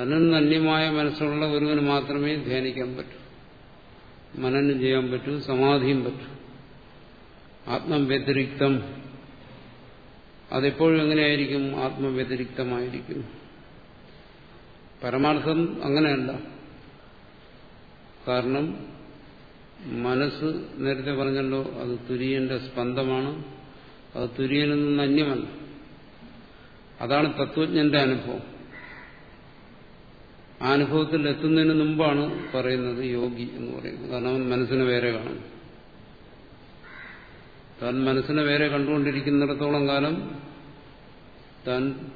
തന്നിൽ നിന്ന് അന്യമായ മനസ്സുള്ള ഒരുവന് മാത്രമേ ധ്യാനിക്കാൻ പറ്റൂ. മനനം ചെയ്യാൻ പറ്റൂ സമാധിയും പറ്റൂ. ആത്മവ്യതിരിക്തം അതെപ്പോഴും എങ്ങനെയായിരിക്കും? ആത്മവ്യതിരിക്തമായിരിക്കും പരമാർത്ഥം അങ്ങനെയല്ല. കാരണം മനസ്സ് നേരത്തെ പറഞ്ഞല്ലോ അത് തുര്യന്റെ സ്പന്ദമാണ്. അത് തുര്യനിൽ നിന്ന് അന്യമല്ല. അതാണ് തത്വജ്ഞന്റെ അനുഭവം. ആ അനുഭവത്തിൽ എത്തുന്നതിന് മുമ്പാണ് പറയുന്നത് യോഗി എന്ന് പറയുന്നത്. കാരണം മനസ്സിനെ വേറെ കാണും താൻ മനസ്സിനെ വേറെ കണ്ടുകൊണ്ടിരിക്കുന്നിടത്തോളം കാലം താൻ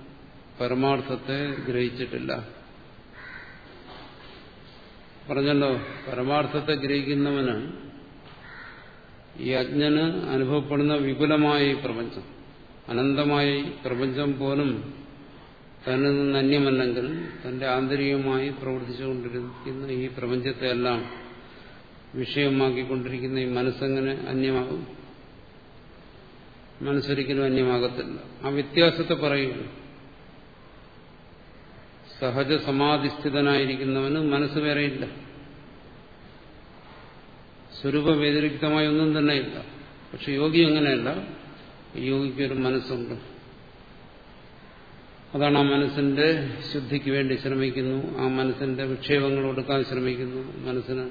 പരമാർത്ഥത്തെ ഗ്രഹിച്ചിട്ടില്ല. പറഞ്ഞല്ലോ പരമാർത്ഥത്തെ ഗ്രഹിക്കുന്നവന് ഈ അജ്ഞന് അനുഭവപ്പെടുന്ന വിപുലമായ ഈ പ്രപഞ്ചം അനന്തമായ പ്രപഞ്ചം പോലും തന്നിൽ നിന്ന് അന്യമല്ലെങ്കിൽ തന്റെ ആന്തരികമായി പ്രവർത്തിച്ചുകൊണ്ടിരിക്കുന്ന ഈ പ്രപഞ്ചത്തെ എല്ലാം വിഷയമാക്കിക്കൊണ്ടിരിക്കുന്ന ഈ മനസ്സെങ്ങനെ അന്യമാകും? മനസ്സൊരിക്കലും അന്യമാകത്തില്ല. ആ വ്യത്യാസത്തെ പറയുന്നു. സഹജ സമാധിസ്ഥിതനായിരിക്കുന്നവന് മനസ്സ് വേറെയില്ല. സ്വരൂപ വ്യതിരിക്തമായ ഒന്നും തന്നെ ഇല്ല പക്ഷെ യോഗി അങ്ങനെയല്ല. യോഗിക്ക് ഒരു മനസ്സുണ്ട്. അതാണ് ആ മനസ്സിന്റെ ശുദ്ധിക്ക് വേണ്ടി ശ്രമിക്കുന്നു. ആ മനസ്സിന്റെ വിക്ഷേപങ്ങൾ കൊടുക്കാൻ ശ്രമിക്കുന്നു. മനസ്സിന്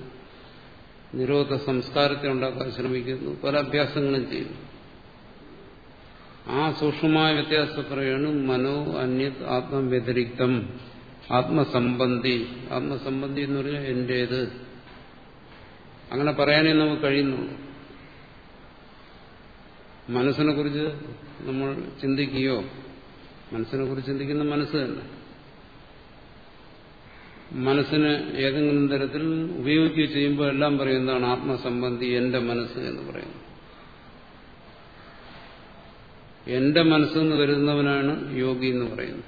നിരോധ സംസ്കാരത്തെ ഉണ്ടാക്കാൻ ശ്രമിക്കുന്നു. പല അഭ്യാസങ്ങളും ചെയ്യുന്നു. ആ സൂക്ഷ്മമായ വ്യത്യാസം പറയുകയാണ് മനോ അന്യത് ആത്മവ്യതിരിക്തം ആത്മസംബന്ധി. ആത്മസംബന്ധി എന്ന് പറഞ്ഞാൽ എന്റേത്. അങ്ങനെ പറയാനേ നമുക്ക് കഴിയുന്നുള്ളൂ. മനസ്സിനെ കുറിച്ച് നമ്മൾ ചിന്തിക്കുകയോ മനസ്സിനെ കുറിച്ച് ചിന്തിക്കുന്ന മനസ്സ് തന്നെ. മനസ്സിന് ഏതെങ്കിലും തരത്തിൽ ഉപയോഗിക്കുകയോ ചെയ്യുമ്പോൾ എല്ലാം പറയുന്നതാണ് ആത്മസംബന്ധി എന്റെ മനസ്സ് എന്ന് പറയുന്നത്. എന്റെ മനസ്സെന്ന് കരുതുന്നവനാണ് യോഗി എന്ന് പറയുന്നത്.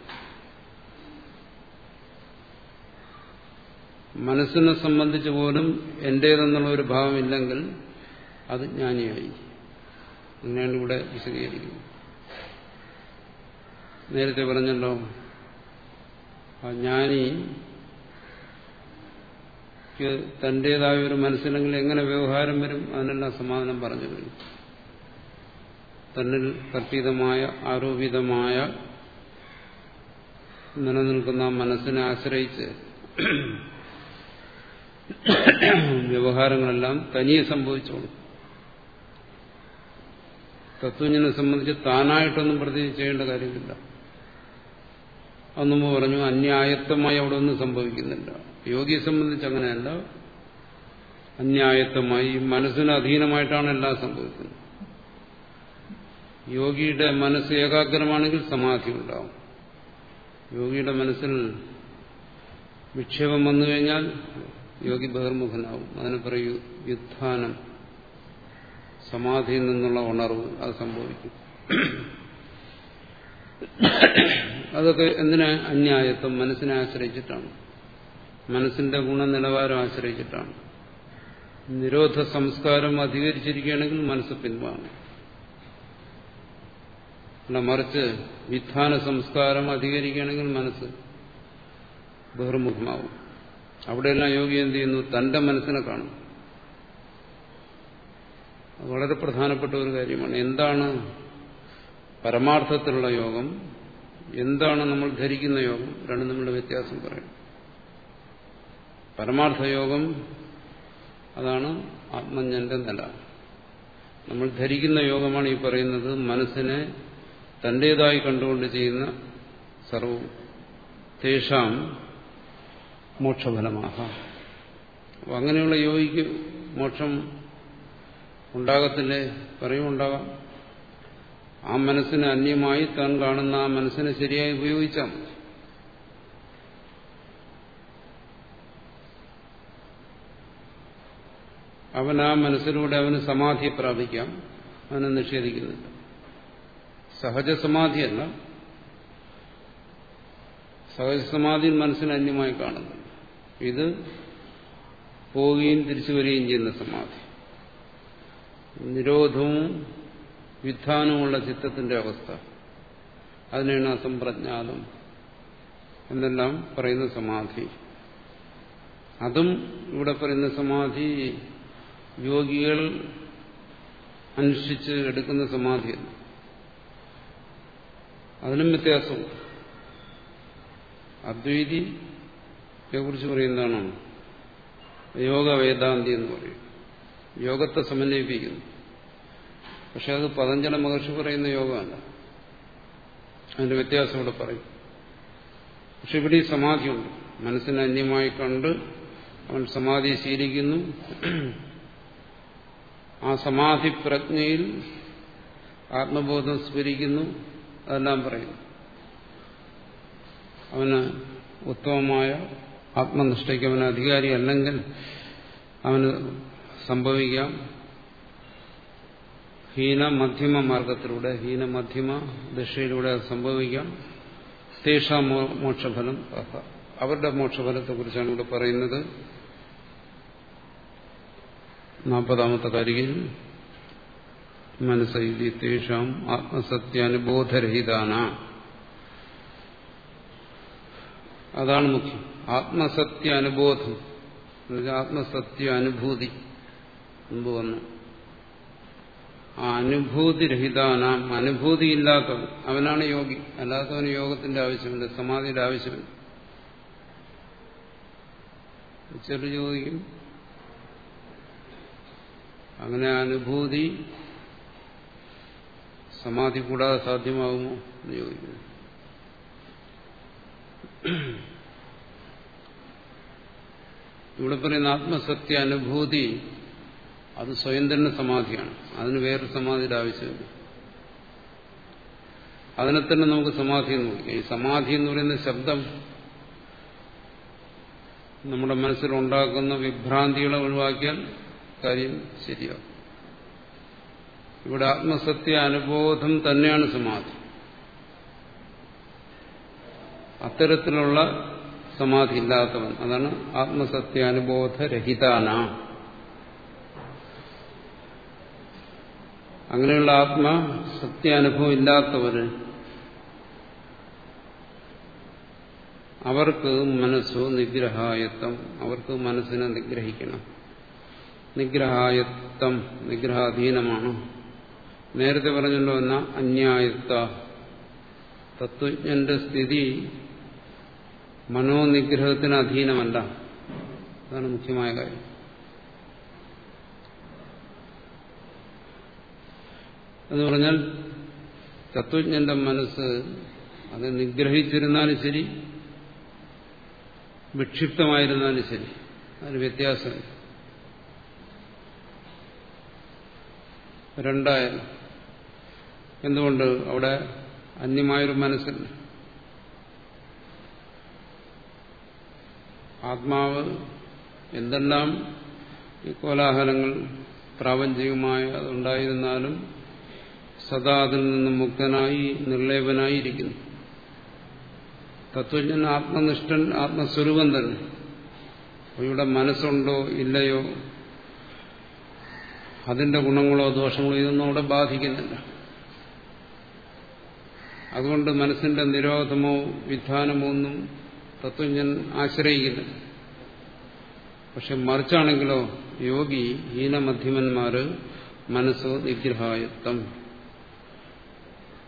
മനസ്സിനെ സംബന്ധിച്ച് പോലും എന്റേതെന്നുള്ള ഒരു ഭാവമില്ലെങ്കിൽ അത് ജ്ഞാനിയായി. അങ്ങനെയാണ് ഇവിടെ വിശദീകരിക്കുന്നത്. നേരത്തെ പറഞ്ഞല്ലോ ആ ജ്ഞാനി തന്റേതായ ഒരു മനസ്സിലെങ്കിൽ എങ്ങനെ വ്യവഹാരം വരും? അതിനെല്ലാം സമാധാനം പറഞ്ഞു കഴിഞ്ഞു. തന്നിൽ കൽപ്പിതമായ ആരോപിതമായ നിലനിൽക്കുന്ന മനസ്സിനെ ആശ്രയിച്ച് വ്യവഹാരങ്ങളെല്ലാം തനിയെ സംഭവിച്ചോളും. തത്വജ്ഞനെ സംബന്ധിച്ച് താനായിട്ടൊന്നും പ്രത്യേകിച്ച് ചെയ്യേണ്ട കാര്യമില്ല. അന്നുമ്പ് പറഞ്ഞു അന്യായത്വമായി അവിടെ ഒന്നും സംഭവിക്കുന്നില്ല. യോഗിയെ സംബന്ധിച്ച് അങ്ങനെയല്ല. അന്യായത്വമായി മനസ്സിന് അധീനമായിട്ടാണ് എല്ലാം സംഭവിക്കുന്നത്. യോഗിയുടെ മനസ്സ് ഏകാഗ്രമാണെങ്കിൽ സമാധി ഉണ്ടാവും. യോഗിയുടെ മനസ്സിൽ വിക്ഷേപം വന്നു കഴിഞ്ഞാൽ യോഗി ബഹിർമുഖനാവും. അതിന് പറയൂ യുദ്ധാനം സമാധിയിൽ നിന്നുള്ള ഉണർവ് അത് സംഭവിക്കും. അതൊക്കെ എന്തിനാ? അന്യായത്വം മനസ്സിനെ ആശ്രയിച്ചിട്ടാണ്. മനസ്സിന്റെ ഗുണനിലവാരം ആശ്രയിച്ചിട്ടാണ്. നിരോധ സംസ്കാരം അധികരിച്ചിരിക്കുകയാണെങ്കിൽ മനസ്സ് പിൻവാങ്ങും. അല്ല മറിച്ച് വിധാന സംസ്കാരം അധികരിക്കുകയാണെങ്കിൽ മനസ്സ് ബഹിർമുഖമാവും. അവിടെയെല്ലാം യോഗി എന്ത് ചെയ്യുന്നു? തന്റെ മനസ്സിനെ കാണും. വളരെ പ്രധാനപ്പെട്ട ഒരു കാര്യമാണ്. എന്താണ് പരമാർത്ഥത്തിലുള്ള യോഗം? എന്താണ് നമ്മൾ ധരിക്കുന്ന യോഗം? രണ്ടും തമ്മിലുള്ള വ്യത്യാസം പറയും പരമാർത്ഥ യോഗം അതാണ് ആത്മജ്ഞന്റെ നില. നമ്മൾ ധരിക്കുന്ന യോഗമാണ് ഈ പറയുന്നത് മനസ്സിനെ തന്റേതായി കണ്ടുകൊണ്ട് ചെയ്യുന്ന സർവവും തേഷാം മോക്ഷഫലമാകാം അപ്പം അങ്ങനെയുള്ള യോഗിക്ക് മോക്ഷം ഉണ്ടാകത്തില്ലേ? പറയും ഉണ്ടാകാം ആ മനസ്സിന് അന്യമായി താൻ കാണുന്ന ആ മനസ്സിനെ ശരിയായി ഉപയോഗിച്ചാൽ അവൻ ആ മനസ്സിലൂടെ അവന് സമാധി പ്രാപിക്കാം. അവനെ നിഷേധിക്കുന്നില്ല. സഹജസമാധിയല്ല സഹജസമാധി മനസ്സിന് അന്യമായി കാണുന്നു. ഇത് പോവുകയും തിരിച്ചു വരികയും ചെയ്യുന്ന സമാധി. നിരോധവും വിധാനവുമുള്ള ചിത്തത്തിന്റെ അവസ്ഥ. അതിനാണ് അസംപ്രജ്ഞാതം എന്നെല്ലാം പറയുന്ന സമാധി. അതും ഇവിടെ പറയുന്ന സമാധി യോഗികൾ അനുഷ്ഠിച്ച് എടുക്കുന്ന സമാധിയല്ല അതിനും വ്യത്യാസമുണ്ട് അദ്വൈതിയെ കുറിച്ച് പറയുന്നതാണ് യോഗ വേദാന്തി എന്ന് പറയും. യോഗത്തെ സമന്വയിപ്പിക്കുന്നു. പക്ഷെ അത് പതഞ്ജല മഹർഷി പറയുന്ന യോഗമല്ല. അതിന്റെ വ്യത്യാസം ഇവിടെ പറയും. പക്ഷെ ഇവിടെ ഈ സമാധിയുണ്ട് മനസ്സിനെ അന്യമായി കണ്ട് അവൻ സമാധി ശീലിക്കുന്നു ആ സമാധി പ്രജ്ഞയിൽ ആത്മബോധം സ്മരിക്കുന്നു. അതെല്ലാം പറയുന്നു അവന് ഉത്തമമായ ആത്മനിഷ്ഠയ്ക്ക് അവന് അധികാരി അല്ലെങ്കിൽ അവന് സംഭവിക്കാം. ഹീന മധ്യമ മാർഗത്തിലൂടെ ഹീന മധ്യമ ദിശയിലൂടെ അത് സംഭവിക്കാം. തേഷ മോക്ഷഫലം അവരുടെ മോക്ഷഫലത്തെക്കുറിച്ചാണ് ഇവിടെ പറയുന്നത്. നാൽപ്പതാമത്തെ കാരികയിൽ മനസ്സൈതി തേഷാം ആത്മസത്യാനുബോധരഹിതാന. അതാണ് മുഖ്യം. ആത്മസത്യ അനുബോധം ആത്മസത്യ അനുഭൂതി മുമ്പ് വന്നു. ആ അനുഭൂതിരഹിതാന. അനുഭൂതിയില്ലാത്തവൻ. അവനാണ് യോഗി. അല്ലാത്തവന് യോഗത്തിന്റെ ആവശ്യമില്ല. സമാധിയുടെ ആവശ്യമില്ല. ചെറു ചോദിക്കും അങ്ങനെ അനുഭൂതി സമാധി കൂടാതെ സാധ്യമാകുമോ എന്ന് ചോദിക്കുന്നു. ഇവിടെ പറയുന്ന ആത്മസത്യ അനുഭൂതി അത് സ്വയം തന്നെ സമാധിയാണ്. അതിന് വേറൊരു സമാധിയുടെ ആവശ്യമില്ല. അതിനെ തന്നെ നമുക്ക് സമാധി എന്ന് വിളിക്കാം. ഈ സമാധി എന്ന് പറയുന്ന ശബ്ദം നമ്മുടെ മനസ്സിലുണ്ടാക്കുന്ന വിഭ്രാന്തികളെ ഒഴിവാക്കിയാൽ കാര്യം ശരിയാവും. ഇവിടെ ആത്മസത്യ അനുബോധം തന്നെയാണ് സമാധി. അത്തരത്തിലുള്ള സമാധി ഇല്ലാത്തവൻ അതാണ് ആത്മസത്യാനുബോധരഹിതാന അങ്ങനെയുള്ള ആത്മ സത്യാനുഭവം ഇല്ലാത്തവര് അവർക്ക് മനസ്സോ നിഗ്രഹായത്വം അവർക്ക് മനസ്സിനെ നിഗ്രഹിക്കണം. നിഗ്രഹായത്വം നിഗ്രഹാധീനമാണ്. നേരത്തെ പറഞ്ഞല്ലോ എന്ന അന്യായുക്ത തത്വജ്ഞന്റെ സ്ഥിതി മനോനിഗ്രഹത്തിന് അധീനമല്ല. അതാണ് മുഖ്യമായ കാര്യം. എന്ന് പറഞ്ഞാൽ തത്വജ്ഞന്റെ മനസ്സ് അത് നിഗ്രഹിച്ചിരുന്നാലും ശരി വിക്ഷിപ്തമായിരുന്നാലും ശരി. അതിന് വ്യത്യാസമില്ല. രണ്ടായാലും എന്തുകൊണ്ട് അവിടെ അന്യമായൊരു മനസ്സില്ല? ആത്മാവ് എന്തെല്ലാം ഈ കോലാഹലങ്ങൾ പ്രാപഞ്ചികമായ ഉണ്ടായിരുന്നാലും സദാ അതിൽ നിന്ന് മുക്തനായി നിർലേപനായിരിക്കുന്നു. തത്വജ്ഞൻ ആത്മനിഷ്ഠൻ ആത്മസ്വരൂപം തന്നെ. ഇവിടെ മനസ്സുണ്ടോ ഇല്ലയോ? അതിന്റെ ഗുണങ്ങളോ ദോഷങ്ങളോ ഇതൊന്നും അവിടെ ബാധിക്കുന്നില്ല. അതുകൊണ്ട് മനസ്സിന്റെ നിരോധമോ വിധാനമോ ഒന്നും തത്വജ്ഞൻ ആശ്രയിക്കുന്നില്ല പക്ഷെ മറിച്ചാണെങ്കിലോ യോഗി ഹീനമധ്യമന്മാര് മനസ്സോ നിഗ്രഹായുക്തം.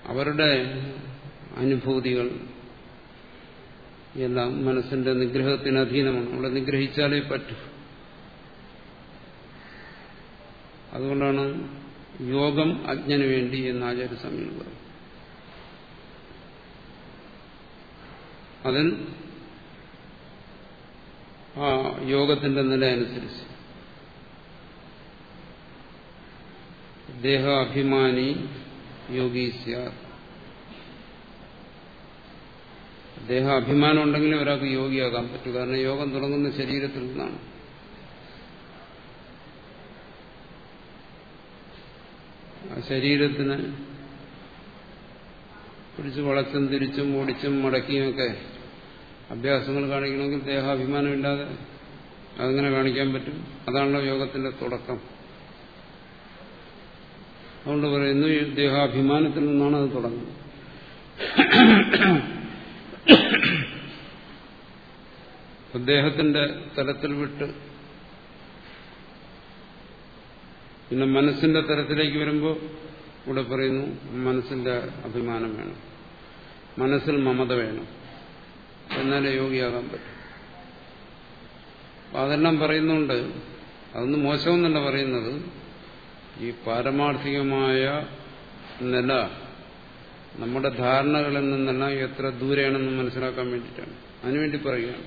അവരുടെ അനുഭൂതികൾ എല്ലാം മനസ്സിന്റെ നിഗ്രഹത്തിന് അധീനമാണ്. അവിടെ നിഗ്രഹിച്ചാലേ പറ്റൂ. അതുകൊണ്ടാണ് യോഗം അജ്ഞന് വേണ്ടി എന്ന് ആചാര്യസ്വാമികൾ പറയും അതിൽ ആ യോഗത്തിന്റെ നില അനുസരിച്ച്. ദേഹാഭിമാനി ദേഹ അഭിമാനം ഉണ്ടെങ്കിലും ഒരാൾക്ക് യോഗിയാകാൻ പറ്റും. കാരണം യോഗം തുടങ്ങുന്ന ശരീരത്തിൽ നിന്നാണ്. ശരീരത്തിന് പിടിച്ച് വളച്ചും തിരിച്ചും ഓടിച്ചും മടക്കിയുമൊക്കെ അഭ്യാസങ്ങൾ കാണിക്കണമെങ്കിൽ ദേഹാഭിമാനമില്ലാതെ അതെങ്ങനെ കാണിക്കാൻ പറ്റും. അതാണല്ലോ യോഗത്തിന്റെ തുടക്കം. അതുകൊണ്ട് പറയുന്നു ദേഹാഭിമാനത്തിൽ നിന്നാണ് അത് തുടങ്ങുന്നത്. ദേഹത്തിന്റെ തലത്തിൽ വിട്ട് പിന്നെ മനസ്സിന്റെ തലത്തിലേക്ക് വരുമ്പോൾ ഇവിടെ പറയുന്നു മനസ്സിന്റെ അഭിമാനം വേണം. മനസ്സിൽ മമത വേണം. എന്നാലേ യോഗിയാകാൻ പറ്റും. അതെല്ലാം പറയുന്നുണ്ട്. അതൊന്നും മോശമെന്നല്ല പറയുന്നത്. ഈ പാരമാർത്ഥികമായ നില നമ്മുടെ ധാരണകളിൽ നിന്നെല്ലാം എത്ര ദൂരെയാണെന്ന് മനസ്സിലാക്കാൻ വേണ്ടിയിട്ടാണ്. അതിനുവേണ്ടി പറയുകയാണ്.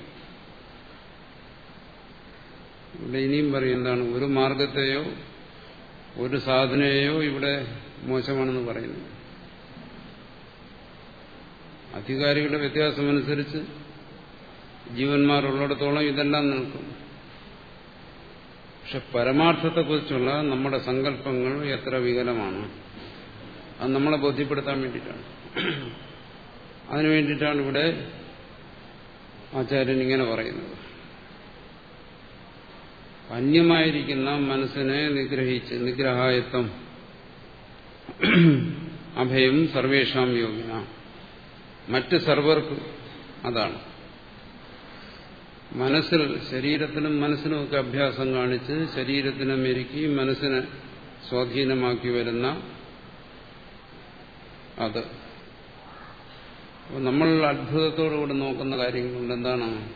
ഇവിടെ ഇനിയും പറയും എന്താണ്? ഒരു മാർഗത്തെയോ ഒരു സാധനയെയോ ഇവിടെ മോശമാണെന്ന് പറയുന്നു അധികാരികളുടെ വ്യത്യാസമനുസരിച്ച് ജീവന്മാരുള്ളിടത്തോളം ഇതെല്ലാം നിൽക്കും. പക്ഷെ പരമാർത്ഥത്തെക്കുറിച്ചുള്ള നമ്മുടെ സങ്കല്പങ്ങൾ എത്ര വികലമാണ്. അത് നമ്മളെ ബോധ്യപ്പെടുത്താൻ വേണ്ടിയിട്ടാണ്. അതിനു വേണ്ടിയിട്ടാണ് ഇവിടെ ആചാര്യൻ ഇങ്ങനെ പറയുന്നത്. അന്യമായിരിക്കുന്ന മനസ്സിനെ നിഗ്രഹിച്ച് നിഗ്രഹായത്വം അഭയം സർവേഷാം യോഗിന. മറ്റ് സർവർക്ക് അതാണ്. മനസ്സിൽ ശരീരത്തിനും മനസ്സിനുമൊക്കെ അഭ്യാസം കാണിച്ച് ശരീരത്തിനെ മെരുക്കി മനസ്സിനെ സ്വാധീനമാക്കി വരുന്ന അത്. നമ്മൾ അത്ഭുതത്തോടുകൂടി നോക്കുന്ന കാര്യങ്ങളുണ്ട്. എന്താണ്?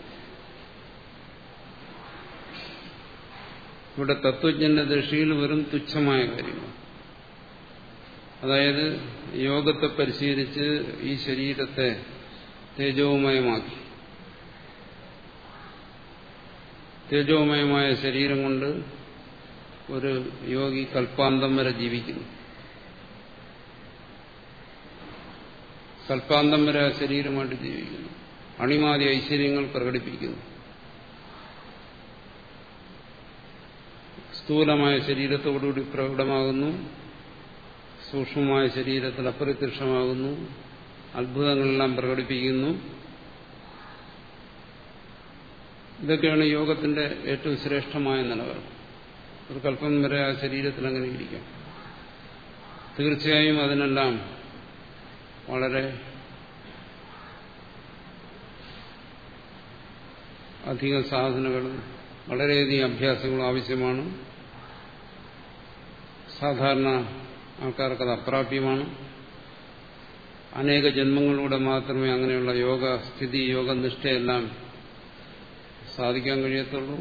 ഇവിടെ തത്വജ്ഞന്റെ ദൃഷ്ടിയിൽ വെറും തുച്ഛമായ കാര്യങ്ങൾ. അതായത് യോഗത്തെ പരിശീലിച്ച് ഈ ശരീരത്തെ തേജോമയമാക്കി. തേജോമയമായ ശരീരം കൊണ്ട് ഒരു യോഗി കൽപ്പാന്തം വരെ ജീവിക്കുന്നു. കൽപ്പാന്തം വരെ ആ ശരീരമായിട്ട് ജീവിക്കുന്നു. അണിമാതി ഐശ്വര്യങ്ങൾ പ്രകടിപ്പിക്കുന്നു. സ്ഥൂലമായ ശരീരത്തോടുകൂടി പ്രകടമാകുന്നു സൂക്ഷ്മമായ ശരീരത്തിൽ അപ്രത്യക്ഷമാകുന്നു. അത്ഭുതങ്ങളെല്ലാം പ്രകടിപ്പിക്കുന്നു. ഇതൊക്കെയാണ് യോഗത്തിന്റെ ഏറ്റവും ശ്രേഷ്ഠമായ നിലവർ ഒരു കല്പം വരെ ആ ശരീരത്തിൽ അങ്ങനെ ഇരിക്കാം. തീർച്ചയായും അതിനെല്ലാം വളരെ അധിക സാധനങ്ങളും വളരെയധികം അഭ്യാസങ്ങളും ആവശ്യമാണ്. സാധാരണ ആൾക്കാർക്ക് അത് അപ്രാപ്യമാണ്. അനേക ജന്മങ്ങളിലൂടെ മാത്രമേ അങ്ങനെയുള്ള യോഗ സ്ഥിതി യോഗനിഷ്ഠയെല്ലാം സാധിക്കാൻ കഴിയത്തുള്ളൂ.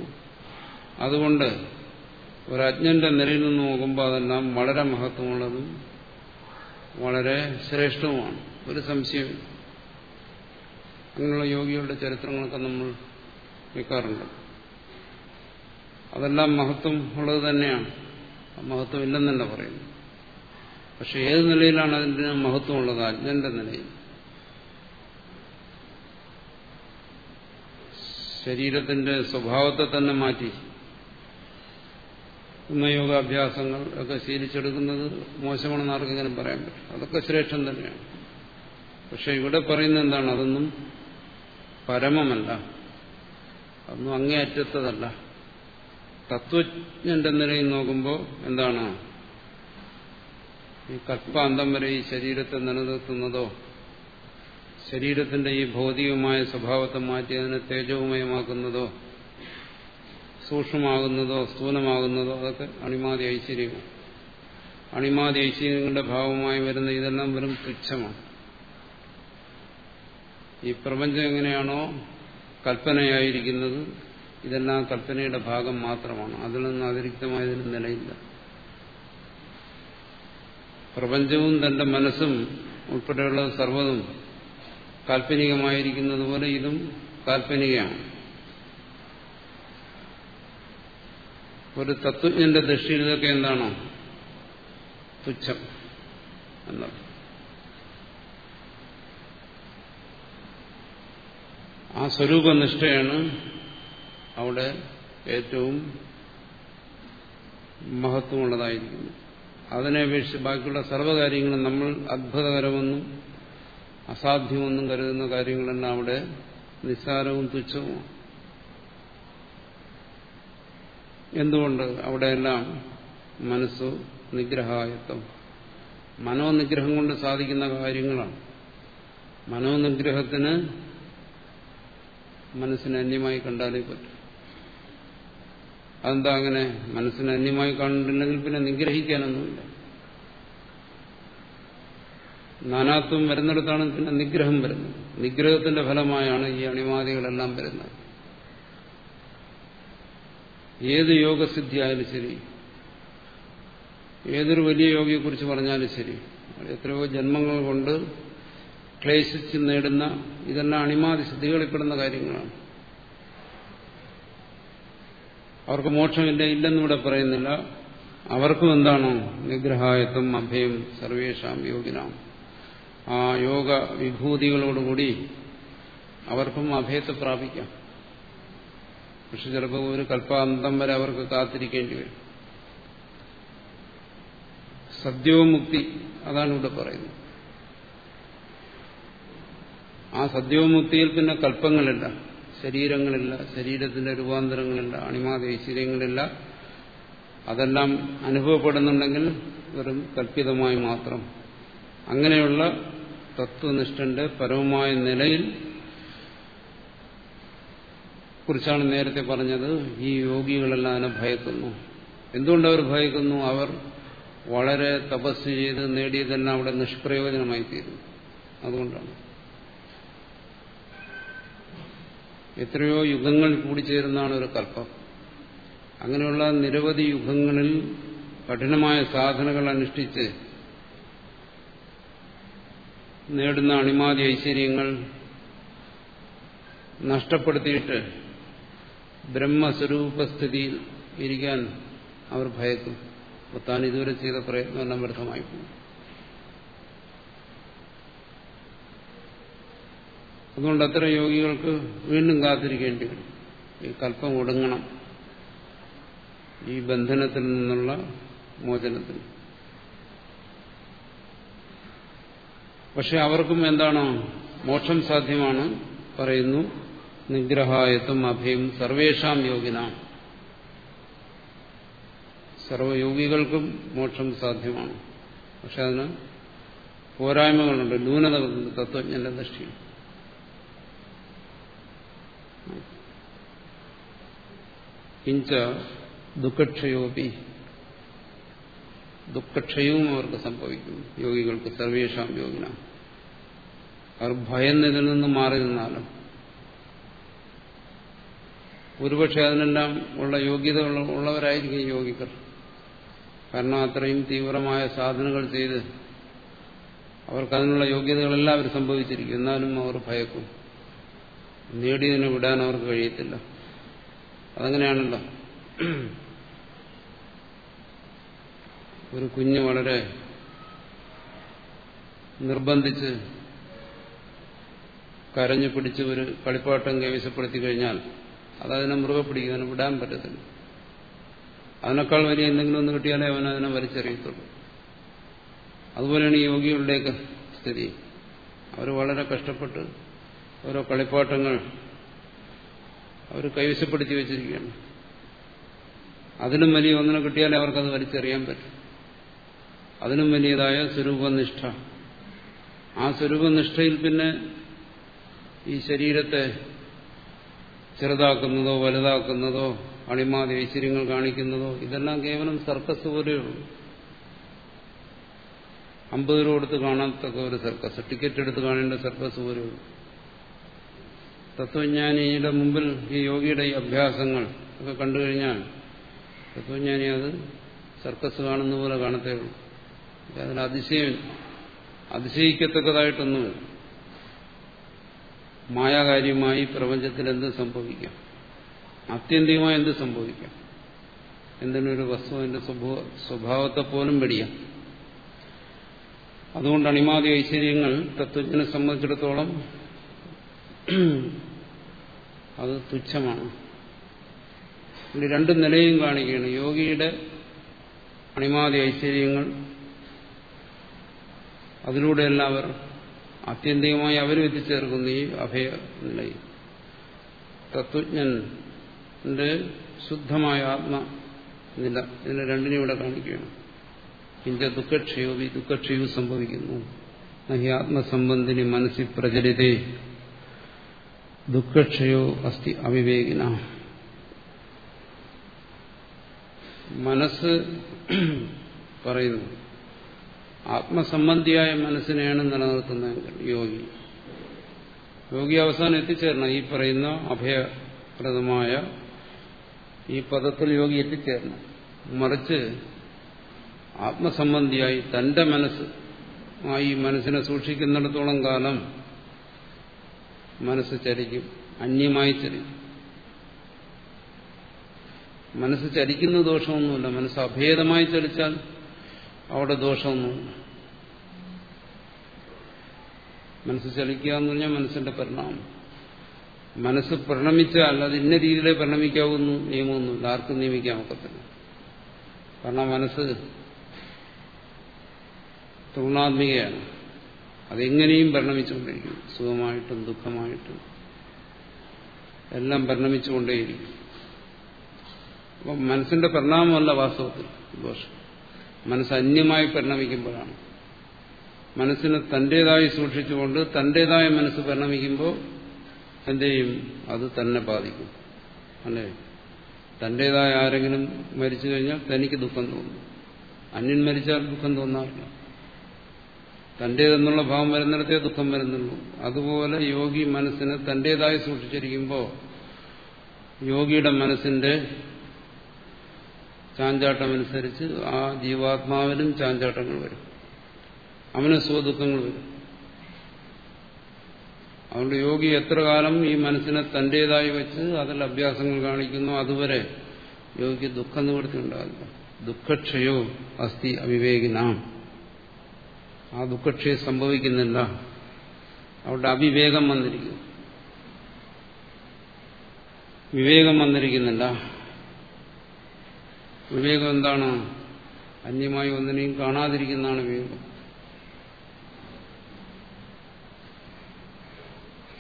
അതുകൊണ്ട് ഒരജ്ഞന്റെ നിലയിൽ നിന്ന് നോക്കുമ്പോൾ അതെല്ലാം വളരെ മഹത്വമുള്ളതും വളരെ ശ്രേഷ്ഠവുമാണ്. ഒരു സംശയം. അങ്ങനെയുള്ള യോഗികളുടെ ചരിത്രങ്ങളൊക്കെ നമ്മൾ കേൾക്കാറുണ്ട് അതെല്ലാം മഹത്വം ഉള്ളത് തന്നെയാണ്. മഹത്വം ഇല്ലെന്നല്ല പറയുന്നു പക്ഷെ ഏത് നിലയിലാണ് അതിന്റെ മഹത്വമുള്ളത്? അജ്ഞന്റെ നിലയിൽ. ശരീരത്തിന്റെ സ്വഭാവത്തെ തന്നെ മാറ്റി. യോഗാഭ്യാസങ്ങൾ ഒക്കെ ശീലിച്ചെടുക്കുന്നത് മോശമാണെന്ന് ആർക്കെങ്കിലും പറയാൻ പറ്റും. അതൊക്കെ ശ്രേഷ്ഠം തന്നെയാണ്. പക്ഷെ ഇവിടെ പറയുന്ന എന്താണ്? അതൊന്നും പരമമല്ല. അതൊന്നും അങ്ങേയറ്റത്തതല്ല. തത്വജ്ഞന്റെ നിലയിൽ നോക്കുമ്പോൾ എന്താണ്? ഈ കൽപ്പാന്തം വരെ ഈ ശരീരത്തെ നിലനിർത്തുന്നതോ ശരീരത്തിന്റെ ഈ ഭൗതികമായ സ്വഭാവത്തെ മാറ്റി അതിനെ തേജോമയമാക്കുന്നതോ സൂക്ഷ്മമാകുന്നതോ സ്ഥൂലമാകുന്നതോ അതൊക്കെ അണിമാതി ഐശ്വര്യമാണ് അണിമാതി ഐശ്വര്യങ്ങളുടെ ഭാവമായി വരുന്ന ഇതെല്ലാം വെറും തുച്ഛമാണ്. ഈ പ്രപഞ്ചം എങ്ങനെയാണോ കൽപ്പനയായിരിക്കുന്നത് ഇതെല്ലാം കൽപ്പനയുടെ ഭാഗം മാത്രമാണ്. അതിൽ നിന്ന് അതിരിക്തമായതിന് നിലയില്ല. പ്രപഞ്ചവും തന്റെ മനസ്സും ഉൾപ്പെടെയുള്ള സർവതും കാൽപ്പനികമായിരിക്കുന്നത് പോലെ ഇതും കാൽപ്പനികയാണ്. ഒരു തത്വജ്ഞന്റെ ദൃഷ്ടിയിൽ ഇതൊക്കെ എന്താണോ? തുച്ഛം എന്നാണ്. ആ സ്വരൂപനിഷ്ഠയാണ് അവിടെ ഏറ്റവും മഹത്വമുള്ളതായിരിക്കുന്നു അതിനെ അപേക്ഷിച്ച് ബാക്കിയുള്ള സർവകാര്യങ്ങളും നമ്മൾ അത്ഭുതകരമെന്നും അസാധ്യമെന്നും കരുതുന്ന കാര്യങ്ങളെല്ലാം അവിടെ നിസ്സാരവും തുച്ഛവും എന്തുകൊണ്ട് അവിടെയെല്ലാം മനസ്സു നിഗ്രഹായത്വം? മനോനിഗ്രഹം കൊണ്ട് സാധിക്കുന്ന കാര്യങ്ങളാണ്. മനോനിഗ്രഹത്തിന് മനസ്സിനെ അന്യമായി കണ്ടാലേ പറ്റും. അതെന്താ അങ്ങനെ മനസ്സിന് അന്യമായി കാണുന്നുണ്ടെങ്കിൽ പിന്നെ നിഗ്രഹിക്കാനൊന്നുമില്ല. നാനാത്വം വരുന്നിടത്താണ് പിന്നെ നിഗ്രഹം വരുന്നത്. നിഗ്രഹത്തിന്റെ ഫലമായാണ് ഈ അണിമാദികളെല്ലാം വരുന്നത്. ഏത് യോഗസിദ്ധിയായാലും ശരി ഏതൊരു വലിയ യോഗയെക്കുറിച്ച് പറഞ്ഞാലും ശരി എത്രയോ ജന്മങ്ങൾ കൊണ്ട് ക്ലേശിച്ച് നേടുന്ന ഇതെല്ലാം അണിമാതി സിദ്ധികളിൽപ്പെടുന്ന കാര്യങ്ങളാണ്. അവർക്ക് മോക്ഷമില്ല ഇല്ലെന്നിവിടെ പറയുന്നില്ല. അവർക്കും എന്താണോ? നിഗ്രഹായത്വം അഭയം സർവേഷാം യോഗിനാം. ആ യോഗ വിഭൂതികളോടുകൂടി അവർക്കും അഭയത്തെ പ്രാപിക്കാം. പക്ഷെ ചിലപ്പോൾ ഒരു കൽപ്പാന്തം വരെ അവർക്ക് കാത്തിരിക്കേണ്ടി വരും. സദ്യോമുക്തി അതാണ് ഇവിടെ പറയുന്നത്. ആ സദ്യോമുക്തിയിൽ പിന്നെ കൽപ്പങ്ങളില്ല. ശരീരങ്ങളില്ല ശരീരത്തിന്റെ രൂപാന്തരങ്ങളില്ല അണിമാത ഐശ്വര്യങ്ങളില്ല അതെല്ലാം അനുഭവപ്പെടുന്നുണ്ടെങ്കിൽ വെറും കല്പിതമായി മാത്രം. അങ്ങനെയുള്ള തത്വനിഷ്ഠന്റെ പരമമായ നിലയിൽ കുറിച്ചാണ് നേരത്തെ പറഞ്ഞത് ഈ യോഗികളെല്ലാം അതിനെ ഭയക്കുന്നു. എന്തുകൊണ്ട് അവർ ഭയക്കുന്നു? അവർ വളരെ തപസ് ചെയ്ത് നേടിയതെല്ലാം അവിടെ നിഷ്പ്രയോജനമായി തീരുന്നു അതുകൊണ്ടാണ്. എത്രയോ യുഗങ്ങൾ കൂടിച്ചേരുന്നതാണ് ഒരു കല്പം അങ്ങനെയുള്ള നിരവധി യുഗങ്ങളിൽ കഠിനമായ സാധനകൾ അനുഷ്ഠിച്ച് നേടുന്ന അണിമാതി ഐശ്വര്യങ്ങൾ നഷ്ടപ്പെടുത്തിയിട്ട് ബ്രഹ്മസ്വരൂപസ്ഥിതിയിൽ ഇരിക്കാൻ അവർ ഭയക്കും. താൻ ഇതുവരെ ചെയ്ത പ്രയത്നമെല്ലാം വ്യർത്ഥമായി അതുകൊണ്ട് അത്തരം യോഗികൾക്ക് വീണ്ടും കാത്തിരിക്കേണ്ടി വരും. ഈ കല്പം ഒടുങ്ങണം. ഈ ബന്ധനത്തിൽ നിന്നുള്ള മോചനത്തിന് പക്ഷെ അവർക്കും എന്താണ്? മോക്ഷം സാധ്യമാണ് പറയുന്നു. നിഗ്രഹായത്വം അഭയം സർവേഷാം യോഗിന. സർവയോഗികൾക്കും മോക്ഷം സാധ്യമാണ്. പക്ഷെ അതിന് പോരായ്മകളുണ്ട്. ന്യൂനതകളുണ്ട്. തത്വജ്ഞന്റെ ദൃഷ്ടിയിൽ. കിഞ്ച ദുഃഖക്ഷയോപി. ദുഃഖക്ഷയവും അവർക്ക് സംഭവിക്കും. യോഗികൾക്ക് സർവേഷാം യോഗിന. അവർ ഭയന്നതിൽ നിന്ന് മാറി നിന്നാലും. ഒരുപക്ഷെ അതിനെല്ലാം ഉള്ള യോഗ്യത ഉള്ളവരായിരിക്കും യോഗികൾ കാരണം അത്രയും തീവ്രമായ സാധനങ്ങൾ ചെയ്ത് അവർക്ക് അതിനുള്ള യോഗ്യതകളെല്ലാം അവർ സംഭവിച്ചിരിക്കും. എന്നാലും അവർ ഭയക്കും. നേടിയതിനെ വിടാൻ അവർക്ക് കഴിയത്തില്ല. അതങ്ങനെയാണല്ലോ. ഒരു കുഞ്ഞ് വളരെ നിർബന്ധിച്ച് കരഞ്ഞു പിടിച്ച് ഒരു കളിപ്പാട്ടം കൈവശപ്പെടുത്തി കഴിഞ്ഞാൽ അതതിനെ മുറുകെ പിടിക്കും അതിനെ വിടാൻ പറ്റത്തില്ല. അതിനേക്കാൾ വലിയ എന്തെങ്കിലും ഒന്ന് കിട്ടിയാലേ അവൻ അതിനെ വലിച്ചെറിയത്തുള്ളൂ. അതുപോലെയാണ് യോഗികളുടെയൊക്കെ സ്ഥിതി. അവർ വളരെ കഷ്ടപ്പെട്ട് ഓരോ കളിപ്പാട്ടങ്ങൾ അവർ കൈവശപ്പെടുത്തി വെച്ചിരിക്കുകയാണ്. അതിനും വലിയ ഒന്നിനെ കിട്ടിയാലേ അവർക്കത് വലിച്ചെറിയാൻ പറ്റും. അതിനും വലിയതായ സ്വരൂപനിഷ്ഠ. ആ സ്വരൂപനിഷ്ഠയിൽ പിന്നെ ഈ ശരീരത്തെ ചെറുതാക്കുന്നതോ വലുതാക്കുന്നതോ അണിമാതി ഐശ്വര്യങ്ങൾ കാണിക്കുന്നതോ ഇതെല്ലാം കേവലം സർക്കസ് പോലെയുള്ളൂ അമ്പത് രൂപ കൊടുത്ത് കാണാത്തക്ക ഒരു സർക്കസ്. ടിക്കറ്റ് എടുത്ത് കാണേണ്ട സർക്കസ് പോലെയുള്ളൂ തത്വജ്ഞാനിയുടെ മുമ്പിൽ ഈ യോഗിയുടെ ഈ അഭ്യാസങ്ങൾ ഒക്കെ കണ്ടു കഴിഞ്ഞാൽ തത്വജ്ഞാനി അത് സർക്കസ് കാണുന്ന പോലെ കാണത്തേ ഉള്ളൂ. അതിന് അതിശയം അതിശയിക്കത്തക്കതായിട്ടൊന്നുമില്ല മായാകാര്യമായി പ്രപഞ്ചത്തിൽ എന്ത് സംഭവിക്കാം? ആത്യന്തികമായി എന്ത് സംഭവിക്കാം? എന്തിനൊരു വസ്തുവിന്റെ സ്വഭാവത്തെ പോലും വെടിയാം. അതുകൊണ്ട് അണിമാതി ഐശ്വര്യങ്ങൾ തത്വജ്ഞനെ സംബന്ധിച്ചിടത്തോളം അത് തുച്ഛമാണ്. രണ്ട് നിലയും കാണിക്കുകയാണ്. യോഗിയുടെ അണിമാതി ഐശ്വര്യങ്ങൾ അതിലൂടെയെല്ലാം അവർ ആത്യന്തികമായി അവരും എത്തിച്ചേർക്കുന്ന ഈ അഭയ നിലയിൽ. തത്വജ്ഞന്റെ ശുദ്ധമായ ആത്മ നില ഇതിനെ രണ്ടിനും ഇവിടെ കാണിക്കുകയാണ്. ഇന്ത്യ ദുഃഖക്ഷയോ ഈ ദുഃഖക്ഷയവും സംഭവിക്കുന്നു. നഹി ആത്മസംബന്ധിനി മനസ്സിൽ പ്രചരിതേ. ദുഃഖക്ഷയോ അസ്ഥി അവിവേകിന. മനസ്സ് പറയുന്നു ആത്മസംബന്ധിയായ മനസ്സിനെയാണ് നിലനിർത്തുന്നത് യോഗി. യോഗി അവസാനം എത്തിച്ചേരണം ഈ പറയുന്ന അഭയപ്രദമായ ഈ പദത്തിൽ യോഗി എത്തിച്ചേർന്നു മറിച്ച് ആത്മസംബന്ധിയായി തന്റെ മനസ്സ് ആ ഈ മനസ്സിനെ സൂക്ഷിക്കുന്നിടത്തോളം കാലം മനസ്സ് ചരിക്കും. അന്യമായി ചരിക്കും. മനസ്സ് ചരിക്കുന്ന ദോഷമൊന്നുമില്ല. മനസ്സ് അഭേദമായി ചലിച്ചാൽ അവിടെ ദോഷമൊന്നുമില്ല. മനസ്സ് ചലിക്കുക എന്ന് പറഞ്ഞാൽ മനസ്സിന്റെ പരിണാമം. മനസ്സ് പരിണമിച്ചാൽ അത് ഇന്ന രീതിയിലേ പരിണമിക്കാവുന്ന നിയമമൊന്നുമില്ല. ആർക്കും നിയമിക്കാൻ ഒക്കത്തില്ല. കാരണം മനസ്സ് തൃണാത്മികയാണ്. അതെങ്ങനെയും പരിണമിച്ചുകൊണ്ടിരിക്കും സുഖമായിട്ടും ദുഃഖമായിട്ടും എല്ലാം പരിണമിച്ചുകൊണ്ടേയിരിക്കും. അപ്പം മനസ്സിന്റെ പരിണാമമല്ല വാസ്തവത്തിൽ ദോഷം. മനസ്സ് അന്യമായി പരിണമിക്കുമ്പോഴാണ്. മനസ്സിനെ തന്റേതായി സൂക്ഷിച്ചുകൊണ്ട് തന്റേതായ മനസ്സ് പരിണമിക്കുമ്പോൾ എന്ത് അത് തന്നെ ബാധിക്കും. അല്ലേ? തന്റേതായ ആരെങ്കിലും മരിച്ചു കഴിഞ്ഞാൽ തനിക്ക് ദുഃഖം തോന്നും. അന്യൻ മരിച്ചാൽ ദുഃഖം തോന്നാറില്ല. തന്റേതെന്നുള്ള ഭാവം വരുന്നിടത്തേ ദുഃഖം വരുന്നുള്ളൂ. അതുപോലെ യോഗി മനസ്സിനെ തന്റേതായി സൂക്ഷിച്ചിരിക്കുമ്പോൾ യോഗിയുടെ മനസ്സിന്റെ ചാഞ്ചാട്ടമനുസരിച്ച് ആ ജീവാത്മാവിനും ചാഞ്ചാട്ടങ്ങൾ വരും. അവന് സുഖദുഃഖങ്ങൾ വരും. അതുകൊണ്ട് യോഗി എത്ര കാലം ഈ മനസ്സിനെ തന്റേതായി വെച്ച് അതിൽ അഭ്യാസങ്ങൾ കാണിക്കുന്നു അതുവരെ യോഗിക്ക് ദുഃഖ നിവൃത്തി ഉണ്ടാകില്ല. ദുഃഖക്ഷയോ അസ്ഥി അവിവേകിനാം. ആ ദുഃഖക്ഷയം സംഭവിക്കുന്നില്ല. അവിടെ അവിവേകം വന്നിരിക്കുന്നു. വിവേകം വന്നിരിക്കുന്നില്ല. വിവേകം എന്താണ്? അന്യമായി ഒന്നിനെയും കാണാതിരിക്കുന്നതാണ് വിവേകം.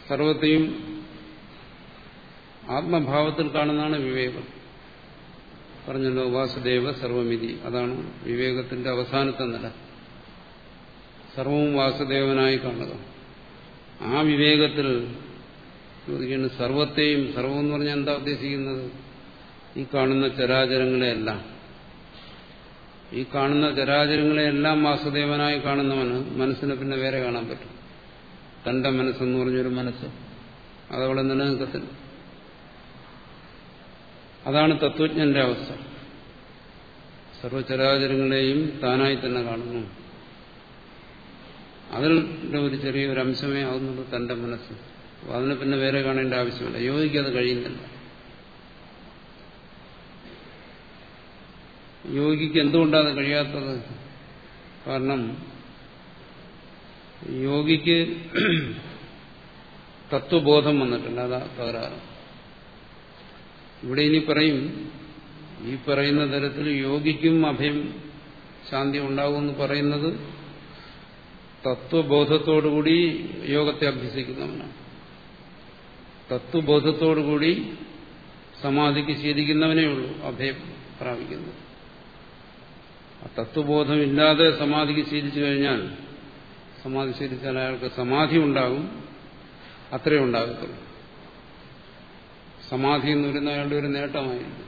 സർവത്തെയും ആത്മഭാവത്തിൽ കാണുന്നതാണ് വിവേകം. പറഞ്ഞല്ലോ വാസുദേവ സർവമിതി. അതാണ് വിവേകത്തിന്റെ അവസാനത്തെ നില. സർവവും വാസുദേവനായി കാണുക ആ വിവേകത്തിൽ ചോദിക്കുന്നു സർവത്തെയും സർവം എന്ന് പറഞ്ഞാൽ എന്താ ഉദ്ദേശിക്കുന്നത്? ഈ കാണുന്ന ചരാചരങ്ങളെയെല്ലാം. ഈ കാണുന്ന ചരാചരങ്ങളെയെല്ലാം വാസുദേവനായി കാണുന്നവന് മനസ്സിനെ പിന്നെ വേറെ കാണാൻ പറ്റും. തന്റെ മനസ്സെന്ന് പറഞ്ഞൊരു മനസ്സ്. അതവിടെ നിലനിൽക്കത്തില്ല. അതാണ് തത്വജ്ഞന്റെ അവസ്ഥ. സർവചരാചരങ്ങളെയും താനായി തന്നെ കാണുന്നു. അതിന്റെ ഒരു ചെറിയൊരു അംശമേ ആകുന്നുള്ളൂ തന്റെ മനസ്സ്. അപ്പോൾ അതിനെ പിന്നെ വേറെ കാണേണ്ട ആവശ്യമില്ല. യോഗിക്ക് അത് കഴിയുന്നില്ല. യോഗിക്ക് എന്തുകൊണ്ടാണ് അത് കഴിയാത്തത്? കാരണം യോഗിക്ക് തത്വബോധം വന്നിട്ടുണ്ട്. അതാ തകരാറ് ഇവിടെ ഇനി പറയും ഈ പറയുന്ന തരത്തിൽ യോഗിക്കും അഭയം ശാന്തി ഉണ്ടാകുമെന്ന് പറയുന്നത് തത്വബോധത്തോടുകൂടി യോഗത്തെ അഭ്യസിക്കുന്നവനാണ്. തത്വബോധത്തോടുകൂടി സമാധിക്ക് ശീലിക്കുന്നവനേ ഉള്ളൂ അഭയം പ്രാപിക്കുന്നത്. ആ തത്വബോധമില്ലാതെ സമാധിക്ക് ശീലിച്ചു കഴിഞ്ഞാൽ സമാധി ശീലിച്ചാൽ അയാൾക്ക് സമാധി ഉണ്ടാകും അത്രേ ഉണ്ടാകത്തുള്ളൂ. സമാധി എന്ന് പറയുന്ന അയാളുടെ ഒരു നേട്ടമായിരുന്നു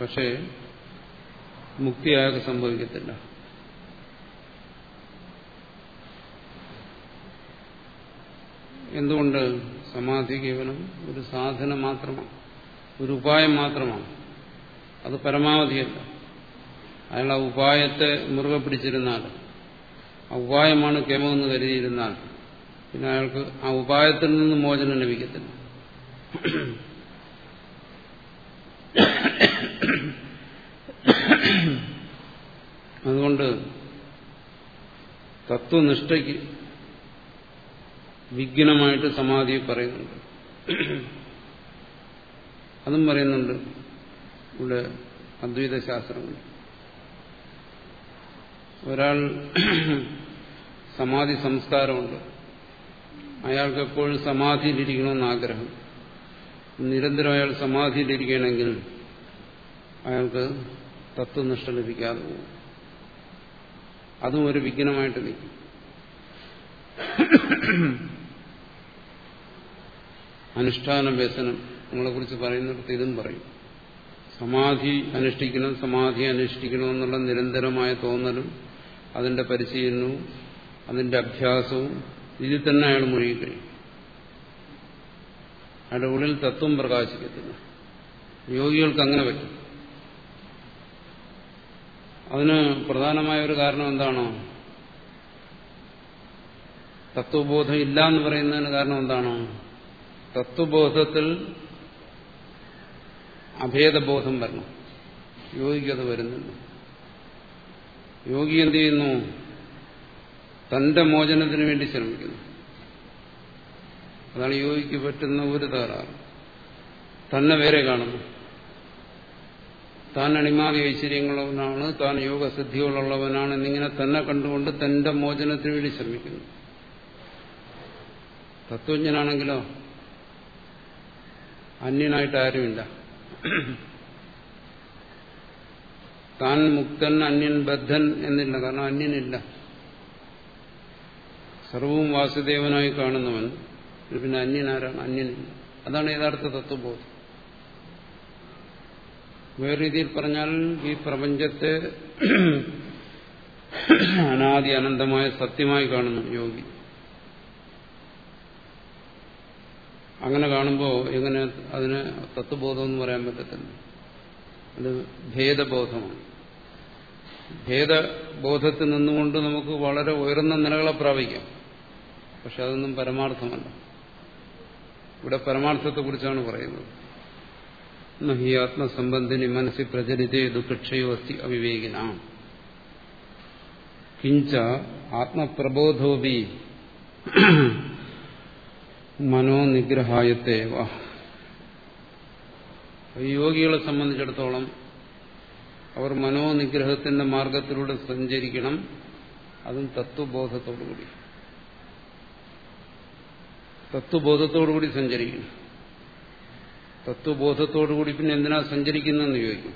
പക്ഷേ മുക്തി അയാൾക്ക് സംഭവിക്കത്തില്ല. എന്തുകൊണ്ട് സമാധി കേവലം ഒരു സാധന മാത്രമാണ്? ഒരു ഉപായം മാത്രമാണ്. അത് പരമാവധിയല്ല. അയാൾ ആ ഉപായത്തെ മുറുകെ പിടിച്ചിരുന്നാൽ ആ ഉപായമാണ് കേമമെന്ന് കരുതിയിരുന്നാൽ പിന്നെ അയാൾക്ക് ആ ഉപായത്തിൽ നിന്ന് മോചനം ലഭിക്കത്തില്ല. അതുകൊണ്ട് തത്വനിഷ്ഠയ്ക്ക് വിഘ്നമായിട്ട് സമാധി പറയുന്നുണ്ട്. അതും പറയുന്നുണ്ട് ഇവിടെ അദ്വൈത ശാസ്ത്രങ്ങൾ ഒരാൾ സമാധി സംസ്കാരമുണ്ട്. അയാൾക്ക് എപ്പോഴും സമാധിയിലിരിക്കണമെന്ന് ആഗ്രഹം. നിരന്തരം അയാൾ സമാധിയിലിരിക്കണമെങ്കിൽ അയാൾക്ക് തത്വനിഷ്ഠ ലഭിക്കാതെ പോകും. അതും ഒരു വിഘ്നമായിട്ട് നിൽക്കും. അനുഷ്ഠാന വ്യസനം നമ്മളെക്കുറിച്ച് പറയുന്നിടത്ത് ഇതും പറയും. സമാധി അനുഷ്ഠിക്കണം സമാധി അനുഷ്ഠിക്കണം എന്നുള്ള നിരന്തരമായ തോന്നലും അതിന്റെ പരിശീലനവും അതിന്റെ അഭ്യാസവും ഇതിൽ തന്നെ അയാൾ മുഴുകിക്കഴിയും അയാളുടെ ഉള്ളിൽ തത്വം പ്രകാശിക്കത്തില്ല. യോഗികൾക്ക് അങ്ങനെ പറ്റും. അതിന് പ്രധാനമായ ഒരു കാരണം എന്താണോ? തത്വബോധം ഇല്ല എന്ന് പറയുന്നതിന് കാരണം എന്താണോ? തത്വബോധത്തിൽ അഭേദബോധം വരണം. യോഗിക്കത് വരുന്നുണ്ട് യോഗി എന്ത് ചെയ്യുന്നു? തന്റെ മോചനത്തിന് വേണ്ടി ശ്രമിക്കുന്നു. അതാണ് യോഗിക്ക് പറ്റുന്ന ഒരു തകരാറ്. തന്നെ വേറെ കാണുന്നു. താൻ അണിമാതി ഐശ്വര്യങ്ങളുള്ളവനാണ് താൻ യോഗസിദ്ധികളുള്ളവനാണ് എന്നിങ്ങനെ തന്നെ കണ്ടുകൊണ്ട് തന്റെ മോചനത്തിന് വേണ്ടി ശ്രമിക്കുന്നു. തത്വജ്ഞനാണെങ്കിലോ? അന്യനായിട്ട് ആരുമില്ല. താൻ മുക്തൻ അന്യൻ ബദ്ധൻ എന്നില്ല. കാരണം അന്യനില്ല. സർവവും വാസുദേവനായി കാണുന്നവൻ പിന്നെ അന്യനാരാണ് അന്യനില്ല അതാണ് യഥാർത്ഥ തത്വബോധം. വേറെ രീതിയിൽ പറഞ്ഞാൽ ഈ പ്രപഞ്ചത്തെ അനാദി അനന്തമായ സത്യമായി കാണുന്നു യോഗി. അങ്ങനെ കാണുമ്പോൾ എങ്ങനെ അതിന് തത്വബോധം എന്ന് പറയാൻ പറ്റത്തില്ല. അത് ഭേദബോധമാണ്. ഭേദബോധത്തിൽ നിന്നുകൊണ്ട് നമുക്ക് വളരെ ഉയർന്ന നിലകളെ പ്രാപിക്കാം. പക്ഷെ അതൊന്നും പരമാർത്ഥമല്ല. ഇവിടെ പരമാർത്ഥത്തെക്കുറിച്ചാണ് പറയുന്നത്. നഹി ആത്മസംബന്ധിനി മനസ്സിൽ പ്രചരിതേ ദുഃഖക്ഷയോ അസ്തി അവിവേകിന. കിഞ്ച ആത്മപ്രബോധോപി മനോനിഗ്രഹായത്തേവ യോഗികളെ സംബന്ധിച്ചിടത്തോളം അവർ മനോനിഗ്രഹത്തിന്റെ മാർഗത്തിലൂടെ സഞ്ചരിക്കണം. അതും തത്വബോധത്തോടുകൂടി. തത്വബോധത്തോടുകൂടി സഞ്ചരിക്കണം. തത്വബോധത്തോടുകൂടി പിന്നെ എന്തിനാ സഞ്ചരിക്കുന്നതെന്ന് ചോദിക്കും.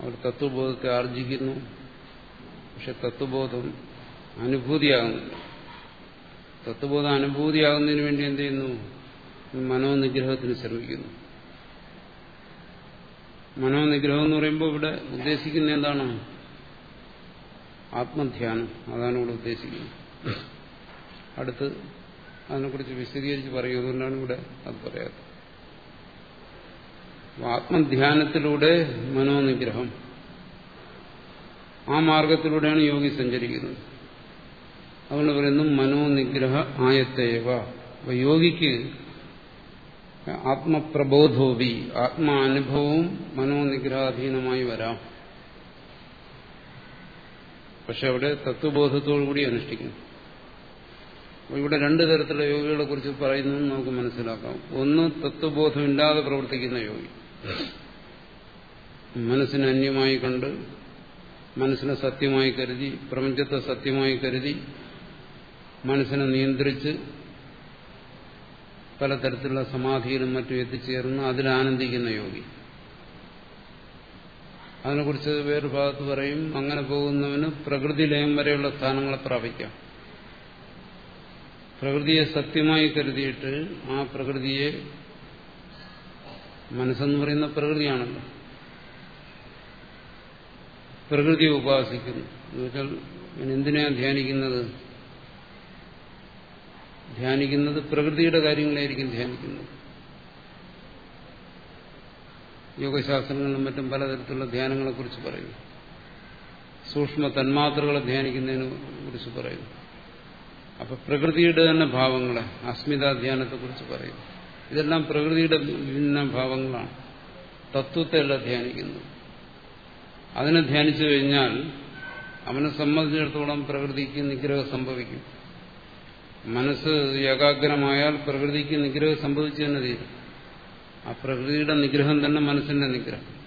അവർ തത്വബോധത്തെ ആർജിക്കുന്നു. പക്ഷെ തത്വബോധം അനുഭൂതിയാകുന്നില്ല. തത്വബോധം അനുഭൂതിയാകുന്നതിന് വേണ്ടി എന്ത് ചെയ്യുന്നു? മനോനിഗ്രഹത്തിന് ശ്രമിക്കുന്നു. മനോനിഗ്രഹം എന്ന് പറയുമ്പോൾ ഇവിടെ ഉദ്ദേശിക്കുന്ന എന്താണ്? ആത്മധ്യാനം. അതാണ് ഇവിടെ ഉദ്ദേശിക്കുന്നത്. അടുത്ത് അതിനെക്കുറിച്ച് വിശദീകരിച്ച് പറയും അതുകൊണ്ടാണ് ഇവിടെ അത് പറയാത്തത്. ആത്മധ്യാനത്തിലൂടെ മനോനിഗ്രഹം. ആ മാർഗത്തിലൂടെയാണ് യോഗി സഞ്ചരിക്കുന്നത്. അതുകൊണ്ട് പറയുന്നു മനോനിഗ്രഹ ആയത്തേവ അപ്പൊ യോഗിക്ക് ആത്മപ്രബോധോപി ആത്മാനുഭവവും മനോനിഗ്രഹാധീനമായി വരാം. പക്ഷെ അവിടെ തത്വബോധത്തോടു കൂടി അനുഷ്ഠിക്കുന്നു. ഇവിടെ രണ്ടു തരത്തിലുള്ള യോഗികളെ കുറിച്ച് പറയുന്നു നമുക്ക് മനസ്സിലാക്കാം. ഒന്ന് തത്വബോധമില്ലാതെ പ്രവർത്തിക്കുന്ന യോഗി. മനസ്സിനെ അന്യമായി കണ്ട് മനസ്സിനെ സത്യമായി കരുതി പ്രപഞ്ചത്തെ സത്യമായി കരുതി മനസ്സിനെ നിയന്ത്രിച്ച് പലതരത്തിലുള്ള സമാധിയിലും മറ്റും എത്തിച്ചേർന്ന് അതിലാനന്ദിക്കുന്ന യോഗി. അതിനെക്കുറിച്ച് വേറൊരു ഭാഗത്ത് പറയും അങ്ങനെ പോകുന്നവന് പ്രകൃതി ലയം വരെയുള്ള സ്ഥാനങ്ങളെ പ്രാപിക്കാം. പ്രകൃതിയെ സത്യമായി കരുതിയിട്ട് ആ പ്രകൃതിയെ മനസ്സെന്ന് പറയുന്ന പ്രകൃതിയാണല്ലോ. പ്രകൃതിയെ ഉപാസിക്കുന്നു. എന്നുവെച്ചാൽ എന്തിനാണ് ധ്യാനിക്കുന്നത്? ധ്യാനിക്കുന്നത് പ്രകൃതിയുടെ കാര്യങ്ങളായിരിക്കും ധ്യാനിക്കുന്നത്. യോഗശാസ്ത്രങ്ങളിലും മറ്റും പലതരത്തിലുള്ള ധ്യാനങ്ങളെക്കുറിച്ച് പറയുന്നു. സൂക്ഷ്മ തന്മാത്രകളെ ധ്യാനിക്കുന്നതിനെ കുറിച്ച് പറയുന്നു. അപ്പൊ പ്രകൃതിയുടെ തന്നെ ഭാവങ്ങളെ അസ്മിതാധ്യാനത്തെക്കുറിച്ച് പറയുന്നു. ഇതെല്ലാം പ്രകൃതിയുടെ വിഭിന്ന ഭാവങ്ങളാണ്. തത്വത്തെയല്ല ധ്യാനിക്കുന്നു അതിനെ ധ്യാനിച്ചു കഴിഞ്ഞാൽ അവനെ സംബന്ധിച്ചിടത്തോളം പ്രകൃതിക്ക് നിഗ്രഹം സംഭവിക്കും. മനസ്സ് ഏകാഗ്രമായാൽ പ്രകൃതിക്ക് നിഗ്രഹം സംഭവിച്ചു തന്നെ തീരും. ആ പ്രകൃതിയുടെ നിഗ്രഹം തന്നെ മനസ്സിന്റെ നിഗ്രഹം.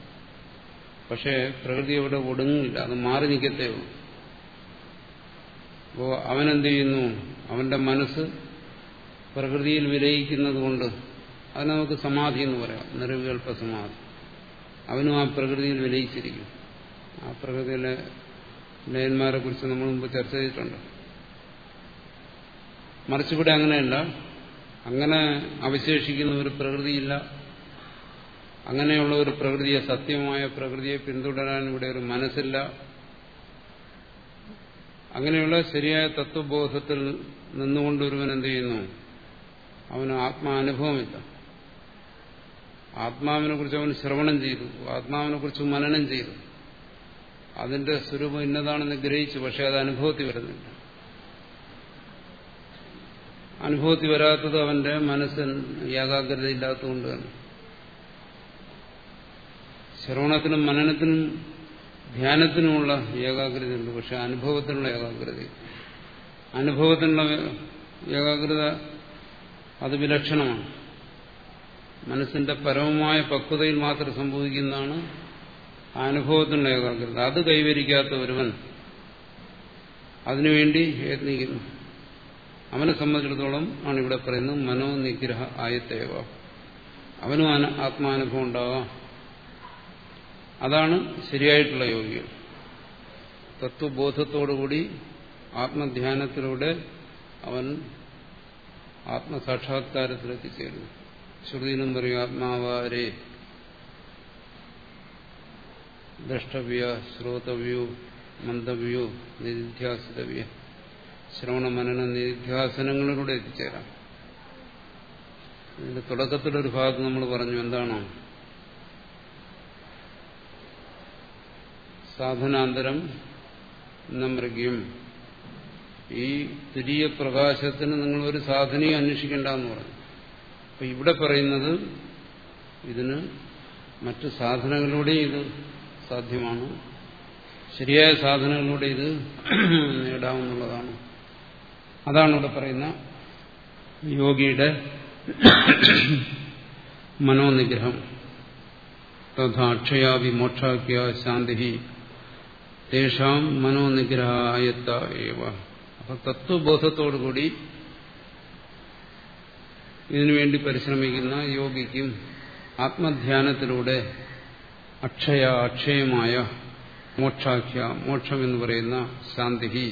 പക്ഷേ പ്രകൃതി അവിടെ ഒടുങ്ങില്ല. അത് മാറി നിൽക്കത്തേ ഉള്ളൂ. അപ്പോ അവനെന്ത് ചെയ്യുന്നു? അവന്റെ മനസ്സ് പ്രകൃതിയിൽ വിലയിക്കുന്നത് കൊണ്ട് അത് നമുക്ക് സമാധി എന്ന് പറയാം. നിറവികൽപ്പ സമാധി. അവനും ആ പ്രകൃതിയിൽ വിലയിച്ചിരിക്കും ആ പ്രകൃതിയിലെ ലയന്മാരെ കുറിച്ച് നമ്മൾ മുമ്പ് ചർച്ച ചെയ്തിട്ടുണ്ട്. മറിച്ചിവിടെ അങ്ങനെയല്ല. അങ്ങനെ അവശേഷിക്കുന്ന ഒരു പ്രകൃതിയില്ല. അങ്ങനെയുള്ള ഒരു പ്രകൃതിയെ സത്യമായ പ്രകൃതിയെ പിന്തുടരാൻ ഇവിടെ ഒരു മനസ്സില്ല. അങ്ങനെയുള്ള ശരിയായ തത്വബോധത്തിൽ നിന്നുകൊണ്ട് ഒരുവൻ എന്ത് ചെയ്യുന്നു? അവന് ആത്മാനുഭവമില്ല. ആത്മാവിനെ കുറിച്ച് അവൻ ശ്രവണം ചെയ്തു. ആത്മാവിനെ കുറിച്ച് മനനം ചെയ്തു. അതിന്റെ സ്വരൂപം ഇന്നതാണെന്ന് ഗ്രഹിച്ചു. പക്ഷെ അത് അനുഭവത്തിൽ വരുന്നില്ല. അനുഭവത്തിൽ വരാത്തത് അവന്റെ മനസ്സിന് ഏകാഗ്രത ഇല്ലാത്തതുകൊണ്ട് തന്നെ. ശ്രവണത്തിനും മനനത്തിനും ധ്യാനത്തിനുമുള്ള ഏകാഗ്രതയുണ്ട് പക്ഷെ അനുഭവത്തിനുള്ള ഏകാഗ്രത അനുഭവത്തിനുള്ള ഏകാഗ്രത അത് വിലക്ഷണമാണ്. മനസ്സിന്റെ പരമമായ പക്വതയിൽ മാത്രം സംഭവിക്കുന്നതാണ് അനുഭവത്തിനുള്ള ഏകാഗ്രത. അത് കൈവരിക്കാത്ത ഒരുവൻ അതിനുവേണ്ടി യത്നിക്കുന്നു. അവനെ സംബന്ധിച്ചിടത്തോളം ആണ് ഇവിടെ പറയുന്നത് മനോനിഗ്രഹ ആയത്തേവ. അവനും ആത്മാനുഭവം ഉണ്ടാവാം. അതാണ് ശരിയായിട്ടുള്ള യോഗികൾ തത്വബോധത്തോടുകൂടി ആത്മധ്യാനത്തിലൂടെ അവൻ ആത്മസാക്ഷാത്കാരത്തിലെത്തിച്ചേരുന്നു ശ്രുതിനും പറയും ആത്മാവാരെ ദ്രഷ്ടവ്യ ശ്രോതവ്യോ മന്ദവ്യോ നിധ്യാസിതവ്യ ശ്രവണ മനന നിധ്യാസനങ്ങളിലൂടെ എത്തിച്ചേരാം. ഇതിന്റെ തുടക്കത്തിലൊരു ഭാഗം നമ്മൾ പറഞ്ഞു എന്താണോ? സാധനാന്തരം നമൃഗ്യം ഈ തുരീയ പ്രകാശത്തിന് നിങ്ങൾ ഒരു സാധനയും അന്വേഷിക്കേണ്ട എന്ന് പറഞ്ഞു. അപ്പൊ ഇവിടെ പറയുന്നത് ഇതിന് മറ്റു സാധനങ്ങളിലൂടെ ഇത് സാധ്യമാണ്. ശരിയായ സാധനങ്ങളിലൂടെ ഇത് നേടാവുന്നതാണ് അതാണ് ഇവിടെ പറയുന്ന യോഗിയുടെ മനോനിഗ്രഹം. തഥാ അക്ഷയാവി മോക്ഷാഖ്യ ശാന്തി തേഷാം മനോനിഗ്രഹായത്ത ഏവ. അപ്പൊ തത്വബോധത്തോടുകൂടി ഇതിനുവേണ്ടി പരിശ്രമിക്കുന്ന യോഗിക്കും ആത്മധ്യാനത്തിലൂടെ അക്ഷയ അക്ഷയമായ മോക്ഷാഖ്യ മോക്ഷം എന്ന് പറയുന്ന ശാന്തി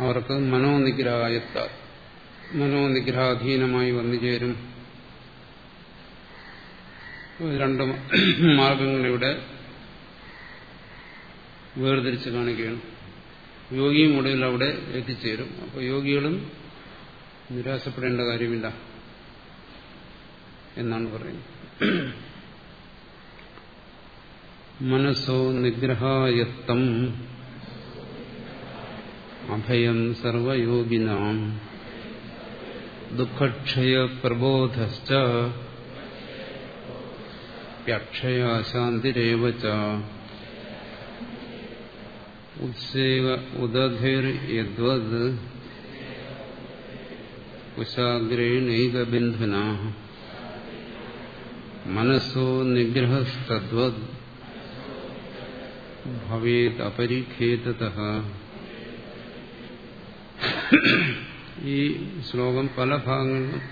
അവർക്ക് മനോനിഗ്രഹയത്ത മനോനിഗ്രഹാധീനമായി വന്നു ചേരും. രണ്ട് മാർഗങ്ങളിവിടെ വേർതിരിച്ച് കാണിക്കുകയാണ്. യോഗിയും ഒടുവിൽ അവിടെ എത്തിച്ചേരും. അപ്പോൾ യോഗികളും നിരാശപ്പെടേണ്ട കാര്യമില്ല എന്നാണ് പറയുന്നത്. മനസ്സോ നിഗ്രഹായത്തം അഭയം സർവയോഗിനാം ദുഃഖക്ഷയ പ്രബോധശ്ച പ്യക്ഷയ ശാന്തിരേവ ഉത്സേവ ഉദധിർയദ്വത് കുശാഗ്രേണൈകബിന്ധുന മനസ്സോ നിഗ്രഹസ്തദ്വത് ഭവേത് അപരിഖേതത ഈ ശ്ലോകം പല ഭാഗങ്ങളിലും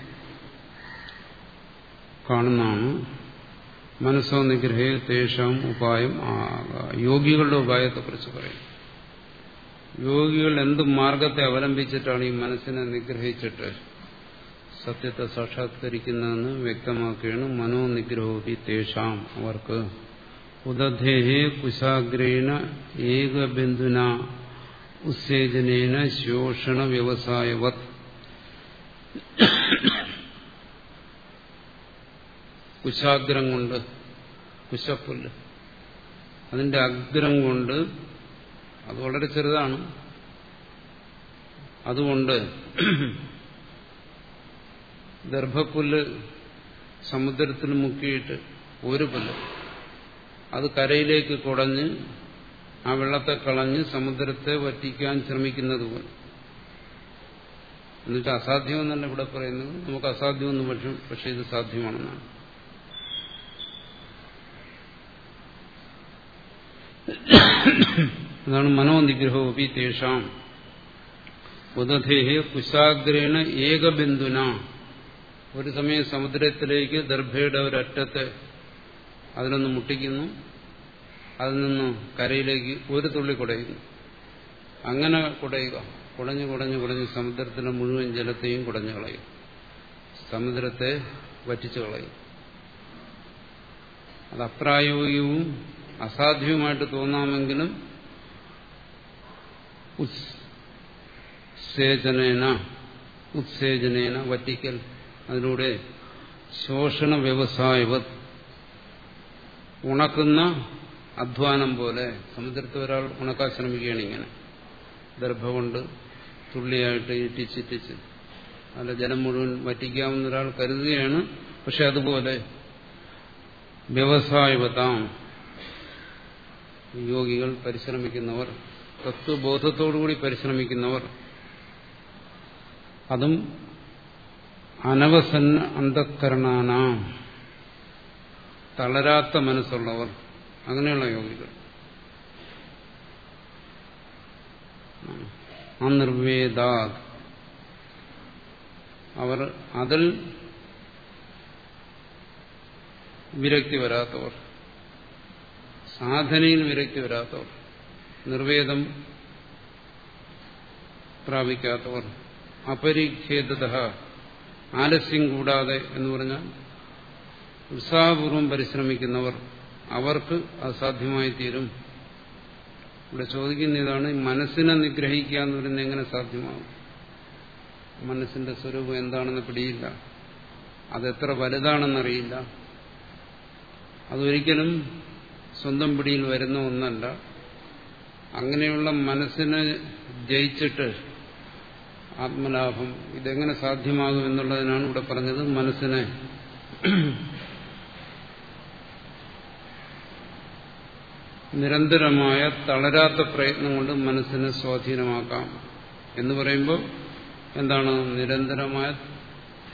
കാണുന്നതാണ്. മനസ്സോ നിഗ്രഹേ തേഷാം ഉപായം യോഗികളുടെ ഉപായത്തെക്കുറിച്ച് പറയും യോഗികൾ എന്ത് മാർഗത്തെ അവലംബിച്ചിട്ടാണ് ഈ മനസ്സിനെ നിഗ്രഹിച്ചിട്ട് സത്യത്തെ സാക്ഷാത്കരിക്കുന്നതെന്ന് വ്യക്തമാക്കുകയാണ്. മനോനിഗ്രഹോപി തേഷാം അവർക്ക്. ഉദധേഹേ കുശാഗ്രേണ ഏകബിന്ദുന ഉത്തേജനേന ശോഷണ വ്യവസായവത് കുശാഗ്രം കൊണ്ട് കുശപ്പുല്ല്. അതിന്റെ അഗ്രം കൊണ്ട് അത് വളരെ ചെറുതാണ്. അതുകൊണ്ട് ദർഭപ്പുല്ല് സമുദ്രത്തിൽ മുക്കിയിട്ട് ഒരു പുല്ല്. അത് കരയിലേക്ക് കുടഞ്ഞ് ആ വെള്ളത്തെ കളഞ്ഞ് സമുദ്രത്തെ വറ്റിക്കാൻ ശ്രമിക്കുന്നത് പോലെ. എന്നിട്ട് അസാധ്യമെന്നല്ല ഇവിടെ പറയുന്നത്. നമുക്ക് അസാധ്യമെന്ന് പക്ഷെ പക്ഷെ ഇത് സാധ്യമാണെന്നാണ്. അതാണ് മനോനിഗ്രഹോപി തേഷാം. ഉദധേഹ കുശാഗ്രേണ ഏകബിന്ദുന. ഒരു സമയം സമുദ്രത്തിലേക്ക് ദർഭയുടെ ഒരറ്റത്തെ അതിനൊന്ന് മുട്ടിക്കുന്നു. അതിൽ നിന്ന് കരയിലേക്ക് ഒരു തുള്ളി കുടയുന്നു. അങ്ങനെ കുടയുക. കുടഞ്ഞു കുടഞ്ഞു കുടഞ്ഞ് സമുദ്രത്തിലെ മുഴുവൻ ജലത്തെയും കുടഞ്ഞു കളയും. സമുദ്രത്തെ വറ്റിച്ചു കളയും. അത് അപ്രായോഗികവും അസാധ്യവുമായിട്ട് തോന്നാമെങ്കിലും ഉത്സേചനേന ഉത്സേചനേന വറ്റിക്കൽ. അതിലൂടെ ശോഷണ വ്യവസായവ ഉണക്കുന്ന അധ്വാനം പോലെ സമുദ്രത്തിൽ ഒരാൾ ഉണക്കാൻ ശ്രമിക്കുകയാണ് ഇങ്ങനെ. ദർഭ കൊണ്ട് തുള്ളിയായിട്ട് ഇട്ടിച്ചിട്ടിച്ച് അല്ല ജലം മുഴുവൻ വറ്റിക്കാവുന്ന ഒരാൾ കരുതുകയാണ്. പക്ഷെ അതുപോലെ വ്യവസായവതാം യോഗികൾ പരിശ്രമിക്കുന്നവർ തത്വബോധത്തോടുകൂടി പരിശ്രമിക്കുന്നവർ അതും അനവസന്ന അന്ധക്കരണാനാം തളരാത്ത മനസ്സുള്ളവർ അങ്ങനെയുള്ള യോഗികൾ അനിർവേദാ അവർ അതിൽ വിരക്തി വരാത്തവർ. സാധനയിൽ വിരക്തി വരാത്തവർ. നിർവേദം പ്രാപിക്കാത്തവർ. അപരിഖേദത ആലസ്യം കൂടാതെ എന്ന് പറഞ്ഞാൽ ഉത്സാഹപൂർവം പരിശ്രമിക്കുന്നവർ. അവർക്ക് അസാധ്യമായി തീരും ഇവിടെ ചോദിക്കുന്ന ഇതാണ് മനസ്സിനെ നിഗ്രഹിക്കുക എന്ന് പറയുന്നത് എങ്ങനെ സാധ്യമാകും? മനസ്സിന്റെ സ്വരൂപം എന്താണെന്ന് പിടിയില്ല. അതെത്ര വലുതാണെന്നറിയില്ല. അതൊരിക്കലും സ്വന്തം പിടിയിൽ വരുന്ന ഒന്നല്ല. അങ്ങനെയുള്ള മനസ്സിനെ ജയിച്ചിട്ട് ആത്മലാഭം ഇതെങ്ങനെ സാധ്യമാകും എന്നുള്ളതിനാണ് ഇവിടെ പറഞ്ഞത് മനസ്സിനെ നിരന്തരമായ തളരാത്ത പ്രയത്നം കൊണ്ട് മനസ്സിനെ സ്വാധീനമാക്കാം എന്ന് പറയുമ്പോൾ എന്താണ്? നിരന്തരമായ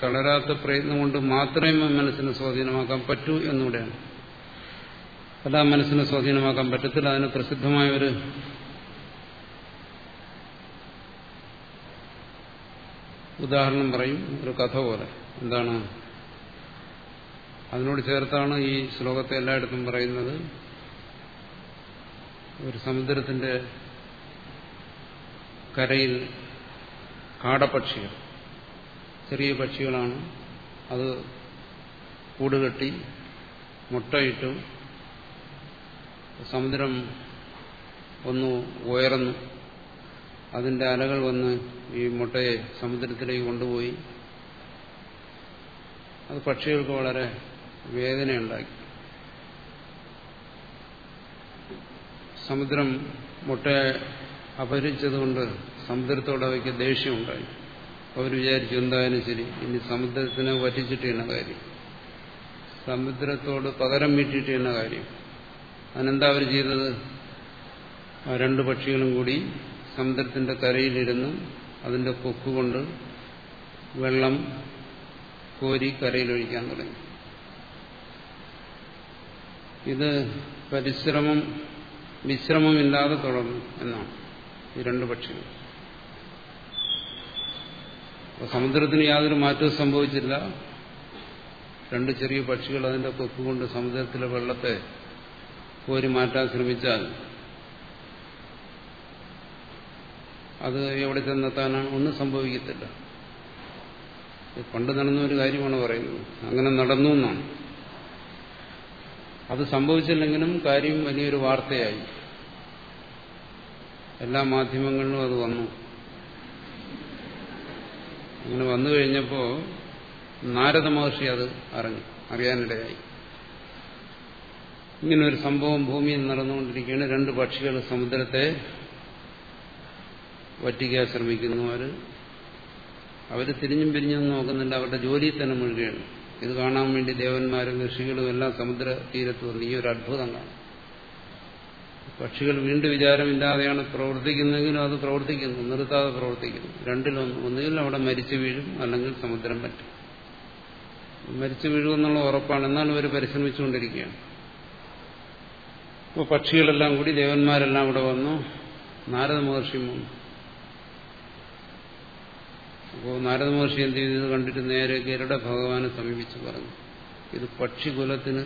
തളരാത്ത പ്രയത്നം കൊണ്ട് മാത്രമേ മനസ്സിനെ സ്വാധീനമാക്കാൻ പറ്റൂ എന്നുകൂടെയാണ് അല്ല മനസ്സിനെ സ്വാധീനമാക്കാൻ പറ്റത്തില്ല. അതിന് പ്രസിദ്ധമായ ഒരു ഉദാഹരണം പറയും. ഒരു കഥ പോലെ. എന്താണ്? അതിനോട് ചേർത്താണ് ഈ ശ്ലോകത്തെ എല്ലായിടത്തും പറയുന്നത്. ഒരു സമുദ്രത്തിന്റെ കരയിൽ കാടപക്ഷികൾ ചെറിയ പക്ഷികളാണ്. അത് കൂടുകെട്ടി മുട്ടയിട്ടു സമുദ്രം ഒന്ന് ഉയർന്നു. അതിന്റെ അലകൾ വന്ന് ഈ മുട്ടയെ സമുദ്രത്തിലേക്ക് കൊണ്ടുപോയി. അത് പക്ഷികൾക്ക് വളരെ വേദനയുണ്ടാക്കി. സമുദ്രം മുട്ടയെ അപഹരിച്ചതുകൊണ്ട് സമുദ്രത്തോട് അവയ്ക്ക് ദേഷ്യമുണ്ടായി. അവർ വിചാരിച്ചു എന്തായാലും ശരി ഇനി സമുദ്രത്തിനെ വറ്റിച്ചിട്ട് എന്ന കാര്യം. സമുദ്രത്തോട് പകരം വീട്ടിട്ട് എന്ന കാര്യം. അതിനെന്താ അവർ ചെയ്തത്? ആ രണ്ട് പക്ഷികളും കൂടി സമുദ്രത്തിന്റെ കരയിലിരുന്ന് അതിന്റെ കൊക്കുകൊണ്ട് വെള്ളം കോരി കരയിലൊഴിക്കാൻ തുടങ്ങി. ഇത് പരിശ്രമം വിശ്രമമില്ലാതെ തുടങ്ങും എന്നാണ്. ഈ രണ്ട് പക്ഷികൾ. സമുദ്രത്തിന് യാതൊരു മാറ്റവും സംഭവിച്ചില്ല. രണ്ട് ചെറിയ പക്ഷികൾ അതിന്റെ കൊക്കുകൊണ്ട് സമുദ്രത്തിലെ വെള്ളത്തെ കോരി മാറ്റാൻ ശ്രമിച്ചാൽ അത് എവിടെ ചെന്നെത്താനാണ്? ഒന്നും സംഭവിക്കത്തില്ല. പണ്ട് നടന്ന ഒരു കാര്യമാണ് പറയുന്നത്. അങ്ങനെ നടന്നു എന്നാണ്. അത് സംഭവിച്ചില്ലെങ്കിലും കാര്യം വലിയൊരു വാർത്തയായി. എല്ലാ മാധ്യമങ്ങളിലും അത് വന്നു. അങ്ങനെ വന്നു കഴിഞ്ഞപ്പോ നാരദ മഹർഷി അത് അറിഞ്ഞു. അറിയാനിടയായി. ഇങ്ങനെ ഒരു സംഭവം ഭൂമിയിൽ നടന്നുകൊണ്ടിരിക്കുകയാണ്. രണ്ട് പക്ഷികൾ സമുദ്രത്തെ വറ്റിക്കാൻ ശ്രമിക്കുന്നു. അവർ അവർ തിരിഞ്ഞും പിരിഞ്ഞും നോക്കുന്നുണ്ട്. അവരുടെ ജോലിയിൽ തന്നെ മുഴുകയാണ്. ഇത് കാണാൻ വേണ്ടി ദേവന്മാരും ഋഷികളും എല്ലാം സമുദ്ര തീരത്ത് വന്ന് ഈ ഒരു അത്ഭുതം കാണും. പക്ഷികൾ വീണ്ടും വിചാരമില്ലാതെയാണ് പ്രവർത്തിക്കുന്നതെങ്കിലും അത് പ്രവർത്തിക്കുന്നു നിർത്താതെ പ്രവർത്തിക്കുന്നു. രണ്ടിലൊന്ന് ഒന്നുകിൽ അവിടെ മരിച്ചു വീഴും അല്ലെങ്കിൽ സമുദ്രം പറ്റും. മരിച്ചു വീഴുമെന്നുള്ള ഉറപ്പാണ്. എന്നാലും അവർ പരിശ്രമിച്ചുകൊണ്ടിരിക്കുകയാണ്. അപ്പോൾ പക്ഷികളെല്ലാം കൂടി ദേവന്മാരെല്ലാം ഇവിടെ വന്നു. നാരദ മഹർഷി വന്നു. അപ്പോൾ നാരദ മഹർഷി എന്ത് ചെയ്തു? കണ്ടിട്ട് നേരെ ഗരുഡ ഭഗവാനെ സമീപിച്ച് പറഞ്ഞു. ഇത് പക്ഷികുലത്തിന്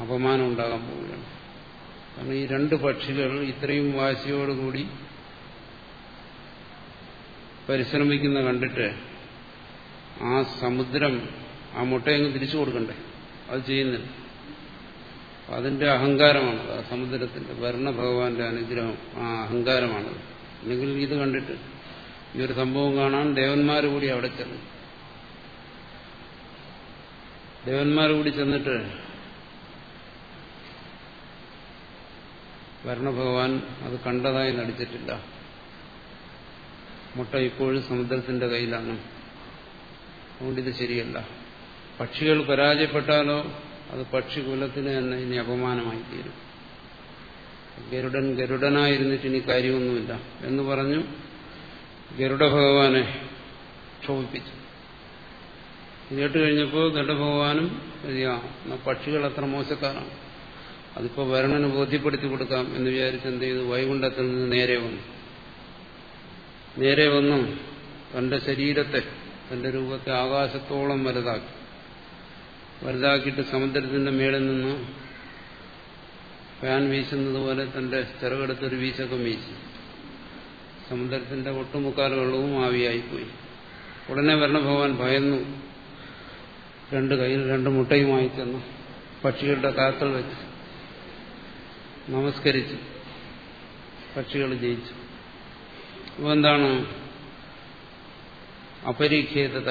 അപമാനം ഉണ്ടാകാൻ പോവുകയാണ്. കാരണം ഈ രണ്ട് പക്ഷികൾ ഇത്രയും വാശിയോടുകൂടി പരിശ്രമിക്കുന്ന കണ്ടിട്ട് ആ സമുദ്രം ആ മുട്ടയങ്ങ് തിരിച്ചു കൊടുക്കണ്ടേ? അത് ചെയ്യുന്നില്ല. അതിന്റെ അഹങ്കാരമാണ്. ആ സമുദ്രത്തിന്റെ ഭരണ ഭഗവാന്റെ അനുഗ്രഹം ആ അഹങ്കാരമാണ്. അല്ലെങ്കിൽ ഇത് കണ്ടിട്ട് ഈ ഒരു സംഭവം കാണാൻ ദേവന്മാർ കൂടി അവിടെ ചെന്നു. ദേവന്മാർ കൂടി ചെന്നിട്ട് ഭരണഭഗവാൻ അത് കണ്ടതായി നടിച്ചിട്ടില്ല. മുട്ട ഇപ്പോഴും സമുദ്രത്തിന്റെ കയ്യിലാണ്. അതുകൊണ്ട് ഇത് ശരിയല്ല. പക്ഷികൾ പരാജയപ്പെട്ടാലോ അത് പക്ഷികുലത്തിന് തന്നെ ഇനി അപമാനമായി തീരും. ഗരുഡൻ ഗരുഡനായിരുന്നിട്ട് ഇനി കാര്യമൊന്നുമില്ല എന്ന് പറഞ്ഞു ഗരുഡ ഭഗവാനെ ക്ഷോഭിപ്പിച്ചു. കേട്ട് കഴിഞ്ഞപ്പോൾ ഗരുഡഭഗവാനും പക്ഷികൾ അത്ര മോശക്കാരാണ്. അതിപ്പോ വരുണന് ബോധ്യപ്പെടുത്തി കൊടുക്കാം എന്ന് വിചാരിച്ച് എന്ത് ചെയ്തു? വൈകുണ്ഠത്തിൽ നിന്ന് നേരെ വന്നു. നേരെ വന്നു തന്റെ ശരീരത്തെ തന്റെ രൂപത്തെ ആകാശത്തോളം വലുതാക്കി. വലുതാക്കിയിട്ട് സമുദ്രത്തിന്റെ മേളിൽ നിന്ന് ഫാൻ വീശുന്നത് പോലെ തന്റെ ചെറുകെടുത്തൊരു വീശൊക്കെ വീശി. സമുദ്രത്തിന്റെ ഒട്ടുമുക്കാൽ വെള്ളവും ആവിയായിപ്പോയി. ഉടനെ ഭരണഭഗവാൻ ഭയന്നു. രണ്ട് കയ്യിൽ രണ്ട് മുട്ടയുമായി ചെന്നു. പക്ഷികളുടെ കാത്തൽ വെച്ച്. നമസ്കരിച്ചു. പക്ഷികൾ ജയിച്ചു. അപ്പോൾ എന്താണ്? അപരീക്ഷേതത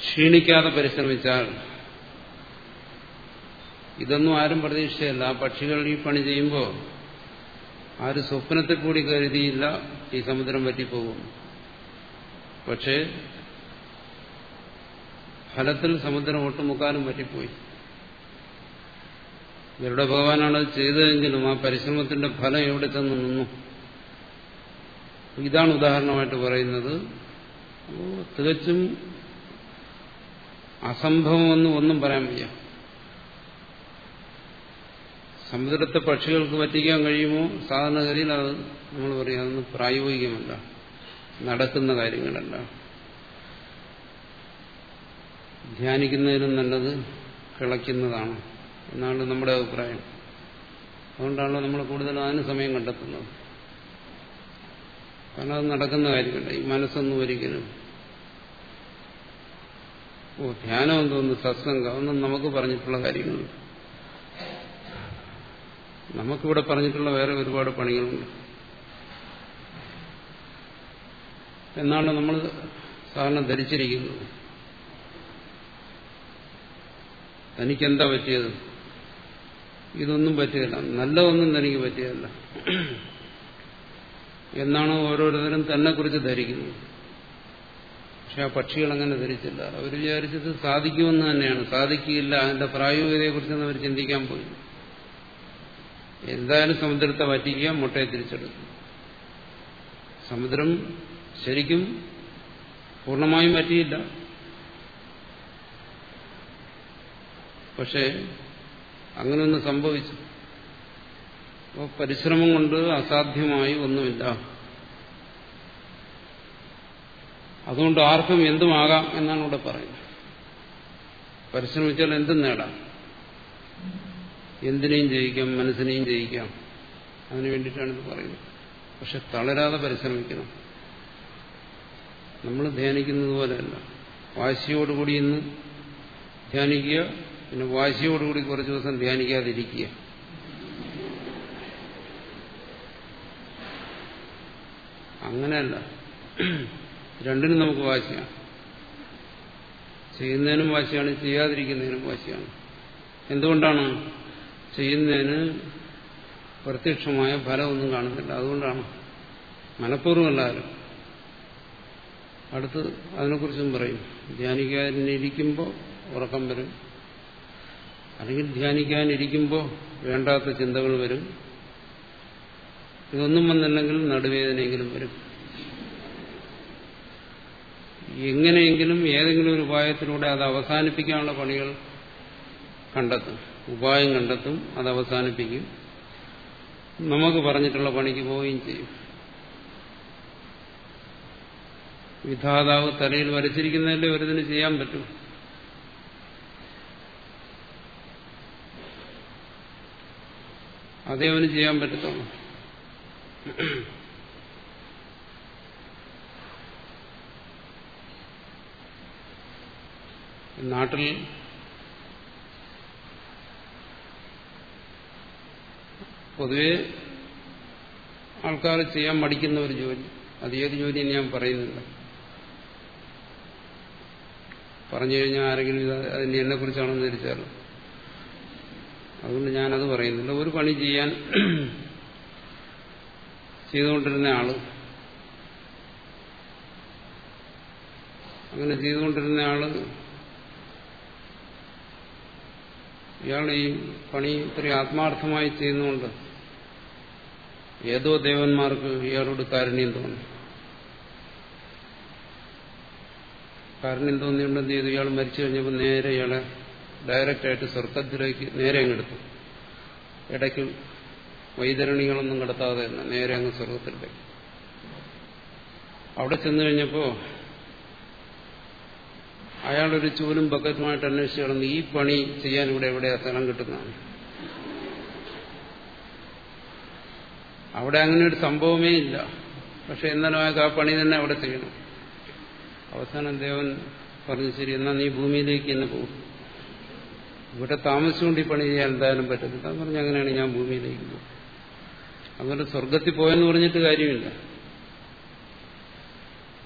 ക്ഷീണിക്കാതെ പരിശ്രമിച്ചാൽ ഇതൊന്നും ആരും പ്രതീക്ഷിച്ചല്ല ആ പക്ഷികൾ ഈ പണി ചെയ്യുമ്പോൾ ആരും സ്വപ്നത്തിൽ കൂടി കരുതിയില്ല ഈ സമുദ്രം പറ്റിപ്പോകും പക്ഷേ ഫലത്തിൽ സമുദ്രം ഒട്ടുമുക്കാലും പറ്റിപ്പോയി ഗരുഡ ഭഗവാനാണ് അത് ചെയ്തതെങ്കിലും ആ പരിശ്രമത്തിന്റെ ഫലം എവിടെ ചെന്ന് നിന്നു? ഇതാണ് ഉദാഹരണമായിട്ട് പറയുന്നത്. തികച്ചും അസംഭവമെന്ന് ഒന്നും പറയാൻ വയ്യ. സമുദ്രത്തെ പക്ഷികൾക്ക് പറ്റിക്കാൻ കഴിയുമോ? സാധാരണഗതിയിൽ അത് നമ്മൾ പറയും അതൊന്നും പ്രായോഗികമല്ല. നടക്കുന്ന കാര്യങ്ങളല്ല. ധ്യാനിക്കുന്നതിനും നല്ലത് കിളയ്ക്കുന്നതാണ്. എന്നാണ് നമ്മുടെ അഭിപ്രായം. അതുകൊണ്ടാണല്ലോ നമ്മൾ കൂടുതൽ അതിന് സമയം കണ്ടെത്തുന്നത്. കാരണം അത് നടക്കുന്ന കാര്യമല്ല. ഈ മനസ്സൊന്നും ഒരിക്കലും ഓ ധ്യാനം എന്തോന്ന്? സത്സംഗം. അതൊന്നും നമുക്ക് പറഞ്ഞിട്ടുള്ള കാര്യങ്ങളുണ്ട് നമുക്കിവിടെ പറഞ്ഞിട്ടുള്ള വേറെ ഒരുപാട് പണികളുണ്ട്. എന്നാണ് നമ്മൾ സാധാരണ ധരിച്ചിരിക്കുന്നത്. തനിക്കെന്താ പറ്റിയത്? ഇതൊന്നും പറ്റുകയില്ല നല്ലതൊന്നും തനിക്ക് പറ്റിയതല്ല. എന്നാണ് ഓരോരുത്തരും തന്നെ കുറിച്ച് ധരിക്കുന്നത്. പക്ഷെ ആ പക്ഷികൾ അങ്ങനെ ധരിച്ചില്ല. അവർ വിചാരിച്ചത് സാധിക്കുമെന്ന് തന്നെയാണ്. സാധിക്കില്ല അതിന്റെ പ്രായോഗികതയെക്കുറിച്ചൊന്നും അവർ ചിന്തിക്കാൻ പോയി എന്തായാലും സമുദ്രത്തെ വറ്റിക്കുക മുട്ടയെ തിരിച്ചെടുക്കും സമുദ്രം ശരിക്കും പൂർണമായും പറ്റിയില്ല പക്ഷേ അങ്ങനെയൊന്ന് സംഭവിച്ചു. അപ്പോൾ പരിശ്രമം കൊണ്ട് അസാധ്യമായി ഒന്നുമില്ല. അതുകൊണ്ട് ആർക്കും എന്തുമാകാം എന്നാണ് ഇവിടെ പറയുന്നത്. പരിശ്രമിച്ചാൽ എന്തും നേടാം. എന്തിനേയും ജയിക്കാം മനസ്സിനെയും ജയിക്കാം. അതിനു വേണ്ടിയിട്ടാണ് ഇത് പറയുന്നത്. പക്ഷെ തളരാതെ പരിശ്രമിക്കണം. നമ്മൾ ധ്യാനിക്കുന്നത് പോലെയല്ല. വാശിയോടുകൂടി ഇന്ന് ധ്യാനിക്കുക പിന്നെ വാശിയോടുകൂടി കുറച്ചു ദിവസം ധ്യാനിക്കാതിരിക്കുക. അങ്ങനെയല്ല. രണ്ടിനും നമുക്ക് വാശിയാണ്. ചെയ്യുന്നതിനും വാശിയാണ് ചെയ്യാതിരിക്കുന്നതിനും വാശിയാണ്. എന്തുകൊണ്ടാണ്? ചെയ്യുന്നതിന് പ്രത്യക്ഷമായ ഫലമൊന്നും കാണുന്നില്ല. അതുകൊണ്ടാണ്. മനഃപൂർവമല്ലാരും അടുത്ത് അതിനെക്കുറിച്ചും പറയും. ധ്യാനിക്കാതിരിക്കുമ്പോൾ ഉറക്കം വരും. അല്ലെങ്കിൽ ധ്യാനിക്കാനിരിക്കുമ്പോൾ വേണ്ടാത്ത ചിന്തകൾ വരും. ഇതൊന്നും വന്നില്ലെങ്കിൽ നടുവേദനയെങ്കിലും വരും. എങ്ങനെയെങ്കിലും ഏതെങ്കിലും ഒരു ഉപായത്തിലൂടെ അത് അവസാനിപ്പിക്കാനുള്ള പണികൾ കണ്ടെത്തും. ഉപായം കണ്ടെത്തും അത് അവസാനിപ്പിക്കും. നമുക്ക് പറഞ്ഞിട്ടുള്ള പണിക്ക് പോവുകയും ചെയ്യും. വിധാതാവ് തലയിൽ വരച്ചിരിക്കുന്നതല്ലേ ഒരുതിന് ചെയ്യാൻ പറ്റും? അതേ അവന് ചെയ്യാൻ പറ്റത്തുള്ളൂ. നാട്ടിൽ പൊതുവെ ആൾക്കാർ ചെയ്യാൻ മടിക്കുന്ന ഒരു ജോലി. അത് ഏത് ജോലിയും ഞാൻ പറയുന്നില്ല. പറഞ്ഞു കഴിഞ്ഞാൽ ആരെങ്കിലും അതിന് എന്നെ കുറിച്ചാണെന്ന് ധരിച്ചാലോ അതുകൊണ്ട് ഞാനത് പറയുന്നില്ല. ഒരു പണി ചെയ്യാൻ ചെയ്തുകൊണ്ടിരുന്ന ആൾ അങ്ങനെ ചെയ്തുകൊണ്ടിരുന്ന ആൾ ഇയാൾ ഈ പണി ഇത്രയും ആത്മാർത്ഥമായി ചെയ്യുന്നുകൊണ്ട് ഏതോ ദേവന്മാർക്ക് ഇയാളോട് കാരുണ്യം തോന്നി. കാരുണ്യം തോന്നിയുണ്ടെന്ന് ചെയ്തു. ഇയാൾ മരിച്ചു കഴിഞ്ഞപ്പോൾ നേരെ ഇയാളെ ഡയറക്റ്റായിട്ട് സ്വർഗത്തിലേക്ക് നേരെ അങ്ങെടുത്തു ഇടയ്ക്ക് വൈതരണികളൊന്നും കടത്താതെ തന്നെ നേരെ അങ്ങ് സ്വർഗത്തിലേക്ക്. അവിടെ ചെന്നു കഴിഞ്ഞപ്പോ അയാളൊരു ചൂലും ബക്കറ്റുമായിട്ട് അന്വേഷിച്ച് കിടന്ന് ഈ പണി ചെയ്യാൻ ഇവിടെ എവിടെയാ? സ്ഥലം കിട്ടുന്നതാണ്. അവിടെ അങ്ങനെ ഒരു സംഭവമേ ഇല്ല. പക്ഷെ എന്നാലും അയാൾക്ക് ആ പണി തന്നെ അവിടെ ചെയ്യണം. അവസാനം ദേവൻ പറഞ്ഞു ശരി എന്നാൽ നീ ഭൂമിയിലേക്ക് തന്നെ പോകും ഇവിടെ താമസിച്ചുകൊണ്ട് ഈ പണി ചെയ്യാൻ എന്തായാലും പറ്റത്തില്ല. എന്ന് പറഞ്ഞാൽ അങ്ങനെയാണ് ഞാൻ ഭൂമിയിലേക്ക് പോകും അതുകൊണ്ട് സ്വർഗത്തിൽ പോയെന്ന് പറഞ്ഞിട്ട് കാര്യമില്ല.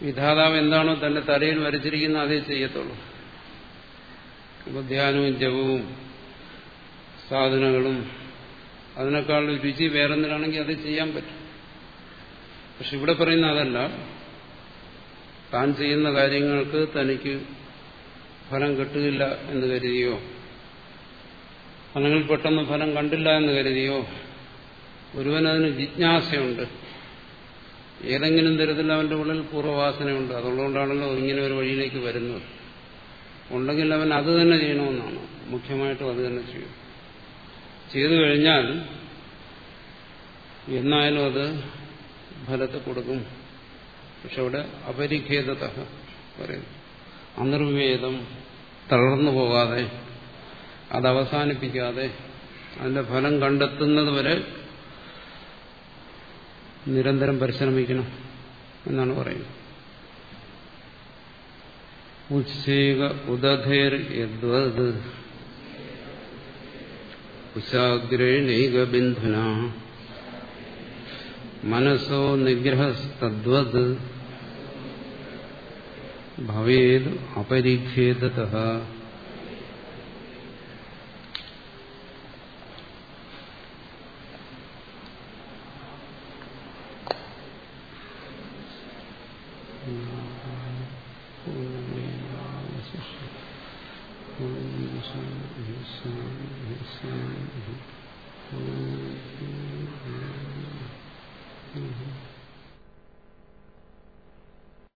വിധാതാവ് എന്താണോ തന്റെ തലയിൽ വരച്ചിരിക്കുന്ന അതേ ചെയ്യത്തുള്ളൂ. അപ്പൊ ധ്യാനവും ജപവും സാധനങ്ങളും അതിനേക്കാൾ രുചി വേറെന്തിനാണെങ്കിൽ അത് ചെയ്യാൻ പറ്റും. പക്ഷെ ഇവിടെ പറയുന്ന അതല്ല. താൻ ചെയ്യുന്ന കാര്യങ്ങൾക്ക് തനിക്ക് ഫലം കിട്ടുകയില്ല എന്ന് കരുതിയോ? അല്ലെങ്കിൽ പെട്ടെന്ന് ഫലം കണ്ടില്ല എന്ന് കരുതിയോ? ഒരുവനതിന് ജിജ്ഞാസയുണ്ട്. ഏതെങ്കിലും തരത്തിൽ അവന്റെ ഉള്ളിൽ പൂർവവാസനയുണ്ട്. അതുകൊണ്ടാണല്ലോ ഇങ്ങനെ ഒരു വഴിയിലേക്ക് വരുന്നത്. ഉണ്ടെങ്കിൽ അവൻ അത് തന്നെ ചെയ്യണമെന്നാണ്. മുഖ്യമായിട്ടും അത് തന്നെ ചെയ്യും. ചെയ്തു കഴിഞ്ഞാൽ എന്നായാലും അത് ഫലത്തെ കൊടുക്കും. പക്ഷെ അവിടെ അപരിഖേദത പറയുന്നു. അനിർവേദം തളർന്നു പോകാതെ അത് അവസാനിപ്പിക്കാതെ അതിന്റെ ഫലം കണ്ടെത്തുന്നത് വരെ നിരന്തരം പരിശ്രമിക്കണം എന്നാണ് പറയുന്നത്. ഉത്സേക ഉദധേർ യദ്വത് ഉശാഗ്രേണൈകബിന്ധുന മനസ്സോ നിഗ്രഹസ്തദ്വത് ഭവേത് അപരിഖേദത